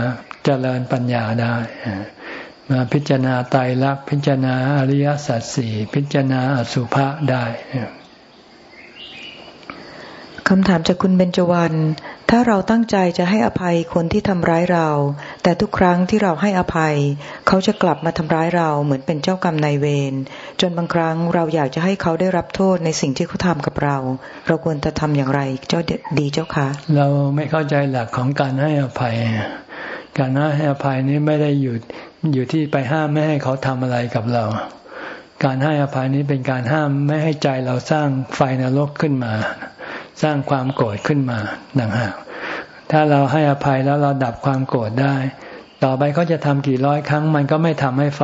เจริญปัญญาได้มาพิจารณาไตรลักษณ์พิจารณาอริยสัจสี่พิจารณาอสุภะได้คำถามจากคุณเบญจวรรณ ถ้าเราตั้งใจจะให้อภัยคนที่ทำร้ายเรา แต่ทุกครั้งที่เราให้อภัย เขาจะกลับมาทำร้ายเราเหมือนเป็นเจ้ากรรมนายเวรจนบางครั้งเราอยากจะให้เขาได้รับโทษในสิ่งที่เขาทำกับเรา เราควรจะทำอย่างไรเจ้าดีเจ้าคะเราไม่เข้าใจหลักของการให้อภัย การให้อภัยนี้ไม่ได้อยู่อยู่ที่ไปห้ามไม่ให้เขาทำอะไรกับเรา การให้อภัยนี้เป็นการห้ามไม่ให้ใจเราสร้างไฟนรกขึ้นมา สร้างความโกรธขึ้นมาดังหากถ้าเราให้อภัยแล้วเราดับความโกรธได้ ต่อไปเขาจะทำกี่ร้อยครั้ง มันก็ไม่ทำให้ไฟ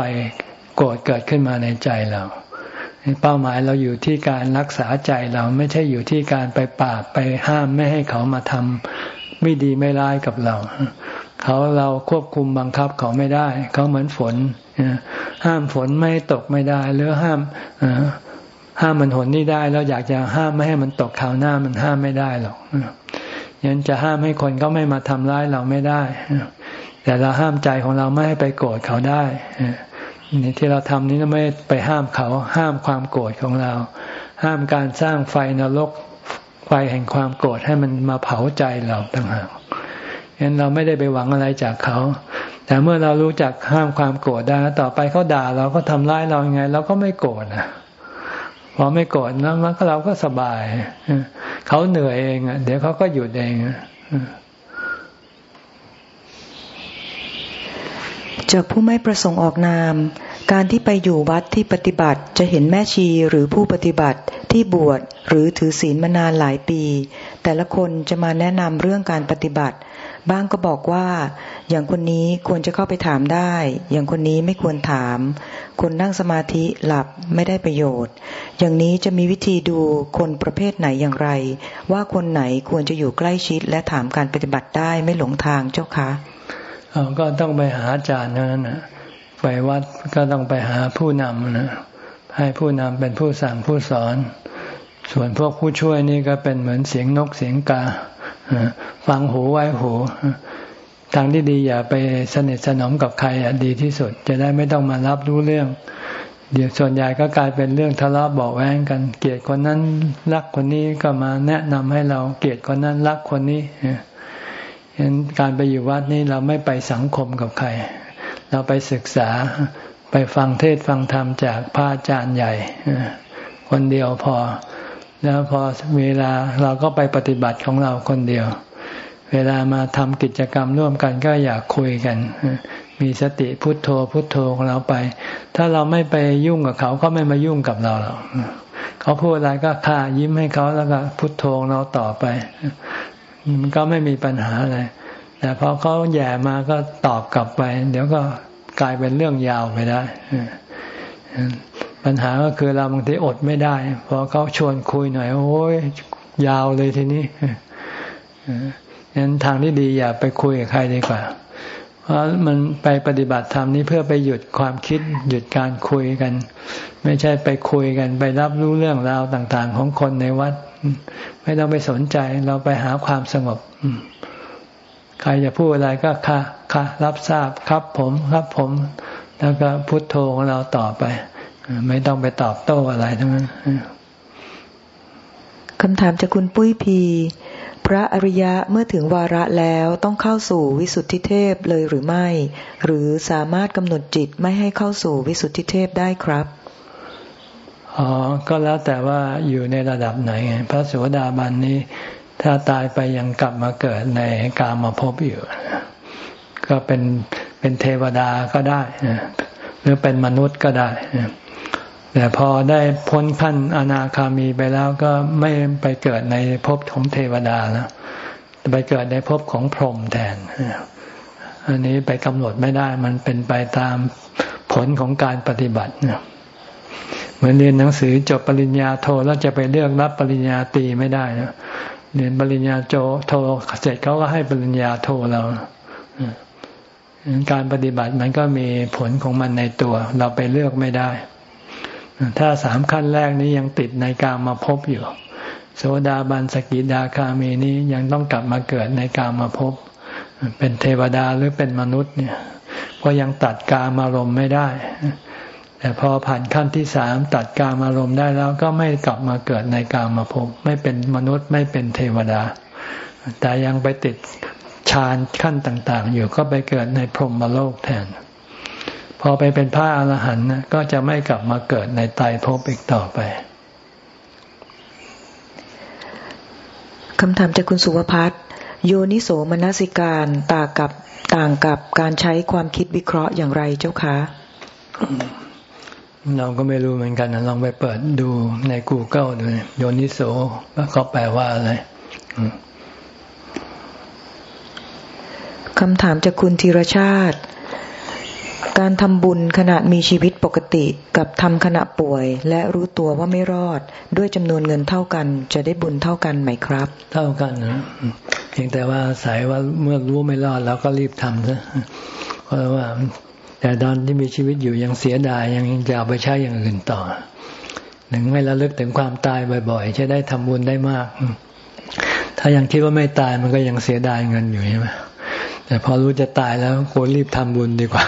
โกรธเกิดขึ้นมาในใจเราเป้าหมายเราอยู่ที่การรักษาใจเราไม่ใช่อยู่ที่การไปปราบไปห้ามไม่ให้เขามาทำไม่ดีไม่ร้ายกับเรา เขาเราควบคุมบังคับเขาไม่ได้ เขาเหมือนฝนห้ามฝนไม่ตกไม่ได้ หรือห้าม ห้ามมันหนนี่ได้แล้วอยากจะห้ามไม่ให้มันตกข่าวหน้ามันห้ามไม่ได้หรอกยันจะห้ามให้คนเขาไม่มาทำร้ายเราไม่ได้แต่เราห้ามใจของเราไม่ให้ไปโกรธเขาได้นี่ที่เราทำนี้เราไม่ไปห้ามเขา ห้ามความโกรธของเรา ห้ามการสร้างไฟนรกไฟแห่งความโกรธให้มันมาเผาใจเราต่างหากยันเราไม่ได้ไปหวังอะไรจากเขา แต่เมื่อเรารู้จักห้ามความโกรธได้ ต่อไปเขาด่าเราก็ทำร้ายเราไง เราก็ไม่โกรธนะ พอไม่โกรธแล้วมันก็เราก็สบายเขาเหนื่อยเองเดี๋ยวเขาก็หยุดเองจากผู้ไม่ประสงค์ออกนาม การที่ไปอยู่วัดที่ปฏิบัติจะเห็นแม่ชีหรือผู้ปฏิบัติที่บวชหรือถือศีลมานานหลายปี แต่ละคนจะมาแนะนำเรื่องการปฏิบัติ บ้างก็บอกว่า อย่างคนนี้ควรจะเข้าไปถามได้ อย่างคนนี้ไม่ควรถาม คนนั่งสมาธิหลับไม่ได้ประโยชน์ อย่างนี้จะมีวิธีดูคนประเภทไหนอย่างไร ว่าคนไหนควรจะอยู่ใกล้ชิด และถามการปฏิบัติได้ไม่หลงทางเจ้าคะก็ต้องไปหาอาจารย์นั่นนะไปวัดก็ต้องไปหาผู้นำนะให้ผู้นำเป็นผู้สั่งผู้สอน ส่วนพวกผู้ช่วยนี่ก็เป็นเหมือนเสียงนกเสียงกา ฟังหูไว้หูทางที่ดีอย่าไปสนิทสนมกับใครอะดีที่สุด จะได้ไม่ต้องมารับรู้เรื่อง เดี๋ยวส่วนใหญ่ก็กลายเป็นเรื่องทะเลาะเบาแวงกัน เกลียดคนนั้นรักคนนี้ก็มาแนะนำให้เราเกลียดคนนั้นรักคนนี้เห็นการไปอยู่วัดนี้เราไม่ไปสังคมกับใคร เราไปศึกษาไปฟังเทศฟังธรรมจากพระอาจารย์ใหญ่คนเดียวพอ แล้วพอเวลาเราก็ไปปฏิบัติของเราคนเดียว เวลามาทำกิจกรรมร่วมกันก็อยากคุยกัน มีสติพุทโธพุทโธของเราไป ถ้าเราไม่ไปยุ่งกับเขาก็ไม่มายุ่งกับเราหรอกเขาพูดอะไรก็ค่ายิ้มให้เขาแล้วก็พุทโธเราต่อไป มันก็ไม่มีปัญหาอะไรแต่พอเขาแย่มาก็ตอบกลับไป เดี๋ยวก็กลายเป็นเรื่องยาวไปได้ ปัญหาก็คือเราบางทีอดไม่ได้พอเขาชวนคุยหน่อย โอ้ยยาวเลยทีนี้งั้นทางที่ดีอย่าไปคุยกับใครดีกว่า เพราะมันไปปฏิบัติธรรมนี้เพื่อไปหยุดความคิด หยุดการคุยกัน ไม่ใช่ไปคุยกัน ไปรับรู้เรื่องราวต่าง ๆ ของคนในวัด ไม่ต้องไปสนใจเราไปหาความสงบใครจะพูดอะไรก็ค่ะค่ะรับทราบครับผม ครับผม แล้วก็พุทโธของเราต่อไป ไม่ต้องไปตอบโต้อะไรทั้งนั้นคำถามจากคุณปุ้ยพี พระอริยะเมื่อถึงวาระแล้วต้องเข้าสู่วิสุทธิเทพเลยหรือไม่ หรือสามารถกำหนดจิตไม่ให้เข้าสู่วิสุทธิเทพได้ครับอ๋อก็แล้วแต่ว่าอยู่ในระดับไหน พระโสดาบันนี้ ถ้าตายไปยังกลับมาเกิดในกามาพบอยู่ ก็เป็นเป็นเทวดาก็ได้หรือเป็นมนุษย์ก็ได้ แต่พอได้พ้นขั้นอนาคามีไปแล้วก็ไม่ไปเกิดในภพของเทวดาแล้วไปเกิดในภพของพรหมแทน อันนี้ไปกำหนดไม่ได้ มันเป็นไปตามผลของการปฏิบัติเหมือนเรียนหนังสือจบปริญญาโทแล้วจะไปเลือกรับปริญญาตรีไม่ได้นะเรียนปริญญาโจโทเสร็จเขาก็ให้ปริญญาโทเราการปฏิบัติมันก็มีผลของมันในตัว เราไปเลือกไม่ได้ ถ้าสามขั้นแรกนี้ยังติดในกามาพบอยู่ โสดาบันสกิดาคามีนี้ยังต้องกลับมาเกิดในกามาพบ เป็นเทวดาหรือเป็นมนุษย์เนี่ยเพราะยังตัดกามารมไม่ได้ แต่พอผ่านขั้นที่สามตัดกามารมณ์ได้แล้วก็ไม่กลับมาเกิดในกามาภพไม่เป็นมนุษย์ไม่เป็นเทวดา แต่ยังไปติดฌานขั้นต่าง ๆ อยู่ก็ไปเกิดในพรหมโลกแทน พอไปเป็นพระอรหันต์ก็จะไม่กลับมาเกิดในไตรภพอีกต่อไปคำถามจากคุณสุวพัฒน์โยนิโสมนสิการต่างกับต่างกับการใช้ความคิดวิเคราะห์อย่างไรเจ้าคะเราก็ไม่รู้เหมือนกันนะลองไปเปิดดูใน Google ดูโยนิโสว่าเขาแปลว่าอะไรคำถามจากคุณธีรชาติ การทำบุญขณะมีชีวิตปกติกับทำขณะป่วย และรู้ตัวว่าไม่รอด ด้วยจำนวนเงินเท่ากัน จะได้บุญเท่ากันไหมครับ เท่ากันนะเพียงแต่ว่าสายว่าเมื่อรู้ไม่รอดแล้วก็รีบทำซะเพราะว่า แต่ตอนที่มีชีวิตอยู่ยังเสียดายยังจะเอาไปใช้อย่างอื่นต่อหนึ่งไม่ระลึกถึงความตายบ่อยๆ จะได้ทำบุญได้มาก ถ้ายังคิดว่าไม่ตายมันก็ยังเสียดายเงินอยู่ใช่ไหมแต่พอรู้จะตายแล้วควรรีบทำบุญดีกว่า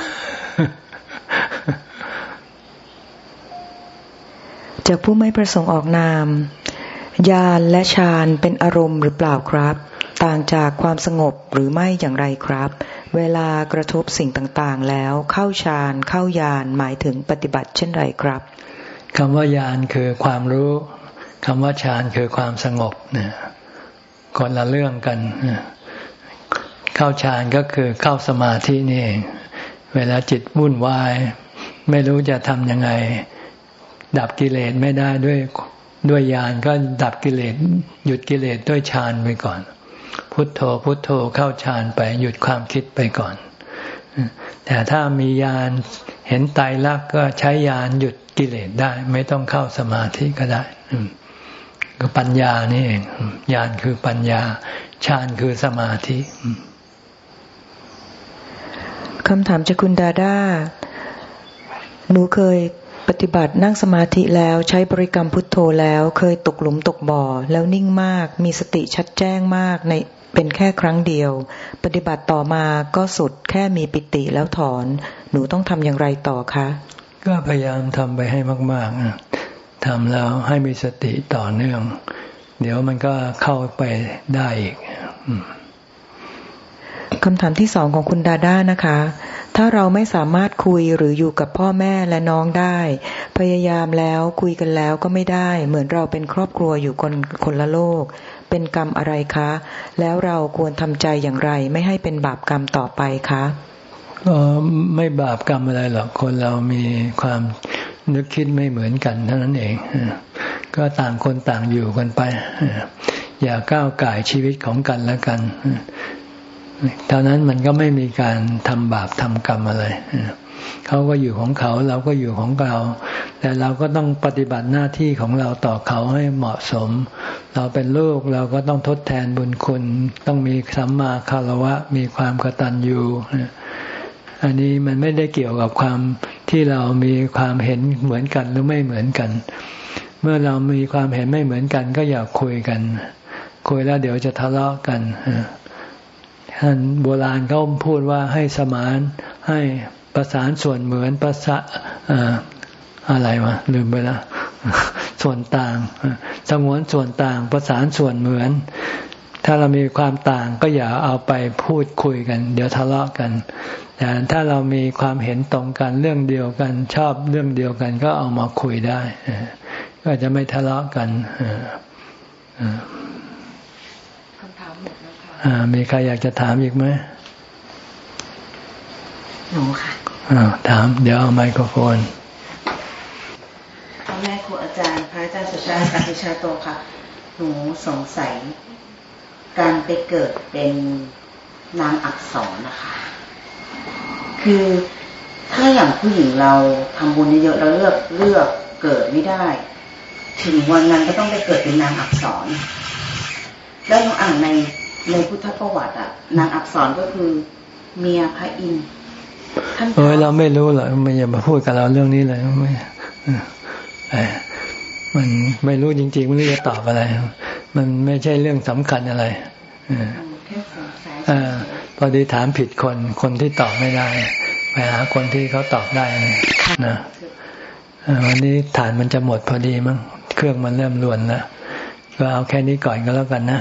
จากผู้ไม่ประสงค์ออกนามญาณและฌานเป็นอารมณ์หรือเปล่าครับ ต่างจากความสงบหรือไม่อย่างไรครับ เวลากระทบสิ่งต่างๆ แล้วเข้าฌานเข้ายานหมายถึงปฏิบัติเช่นไรครับคำว่ายานคือความรู้คำว่าฌานคือความสงบเนี่ยคนละเรื่องกัน เข้าฌานก็คือเข้าสมาธินี่เอง เวลาจิตวุ่นวาย ไม่รู้จะทำยังไง ดับกิเลสไม่ได้ด้วยด้วยญาณก็ดับกิเลสหยุดกิเลสด้วยฌานไปก่อน พุทโธพุทโธเข้าฌานไป หยุดความคิดไปก่อน แต่ถ้ามียานเห็นไตรลักษณ์ก็ใช้ยานหยุดกิเลสได้ ไม่ต้องเข้าสมาธิก็ได้ก็ปัญญานี่เองยานคือปัญญาฌานคือสมาธิ คำถามจากคุณดาดาหนูเคยปฏิบัตินั่งสมาธิแล้วใช้บริกรรมพุทโธแล้ว เคยตกหลุมตกบ่อ แล้วนิ่งมาก มีสติชัดแจ้งมากในเป็นแค่ครั้งเดียว ปฏิบัติต่อมาก็สุดแค่มีปิติแล้วถอน หนูต้องทำอย่างไรต่อคะ ก็พยายามทำไปให้มากๆทำแล้วให้มีสติต่อเนื่อง เดี๋ยวมันก็เข้าไปได้อีก คำถามที่สองของคุณดาด้านะคะ ถ้าเราไม่สามารถคุยหรืออยู่กับพ่อแม่และน้องได้ พยายามแล้วคุยกันแล้วก็ไม่ได้ เหมือนเราเป็นครอบครัวอยู่คนคนละโลก เป็นกรรมอะไรคะ แล้วเราควรทำใจอย่างไร ไม่ให้เป็นบาปกรรมต่อไปคะก็ไม่บาปกรรมอะไรหรอก คนเรามีความนึกคิดไม่เหมือนกันเท่านั้นเอง ก็ต่างคนต่างอยู่กันไป อย่าก้าวไก่ชีวิตของกันและกัน เท่านั้นมันก็ไม่มีการทำบาปทำกรรมอะไรเขาก็อยู่ของเขาเราก็อยู่ของเรา แต่เราก็ต้องปฏิบัติหน้าที่ของเราต่อเขาให้เหมาะสม เราเป็นลูกเราก็ต้องทดแทนบุญคุณ ต้องมีสัมมาคารวะ มีความกตัญญูอันนี้มันไม่ได้เกี่ยวกับความที่เรามีความเห็นเหมือนกันหรือไม่เหมือนกัน เมื่อเรามีความเห็นไม่เหมือนกัน ก็อย่าคุยกัน คุยแล้วเดี๋ยวจะทะเลาะกัน ท่านโบราณเขาพูดว่าให้สมานให้ประสานส่วนเหมือนประสะอะไรวะลืมไปแล้วส่วนต่างสงวนส่วนต่างประสานส่วนเหมือน ถ้าเรามีความต่างก็อย่าเอาไปพูดคุยกัน เดี๋ยวทะเลาะกัน แต่ถ้าเรามีความเห็นตรงกันเรื่องเดียวกัน ชอบเรื่องเดียวกันก็เอามาคุยได้ ก็จะไม่ทะเลาะกัน มดแล้วค่ะมีใครอยากจะถามอีกไหมหนูค่ะถาม เดี๋ยวเอาไมโครโฟนพ่อแม่ครูอาจารย์พระอาจารย์สุชาติอภิชาโตค่ะ หนูสงสัย การไปเกิดเป็นนางอักษรนะคะ คือถ้าอย่างผู้หญิงเราทำบุญเยอะๆเราเลือกเลือกเกิดไม่ได้ ถึงวันนั้นก็ต้องไปเกิดเป็นนางอักษร แล้วเราอ่านใน ในพุทธประวัติอะนางอักษรก็คือเมียพระอินทร์เอ้ยเราไม่รู้หรอกไม่อย่ามาพูดกับเราเรื่องนี้เลยไม่มันไม่รู้จริงๆไม่รู้จะตอบอะไร มันไม่ใช่เรื่องสำคัญอะไรอพอดีถามผิดคนคนที่ตอบไม่ได้ไปหาคนที่เขาตอบได้นะวันนี้ฐานมันจะหมดพอดีมั้งเครื่องมันเริ่มรวนแล้วก็เอาแค่นี้ก่อนก็แล้วกันนะ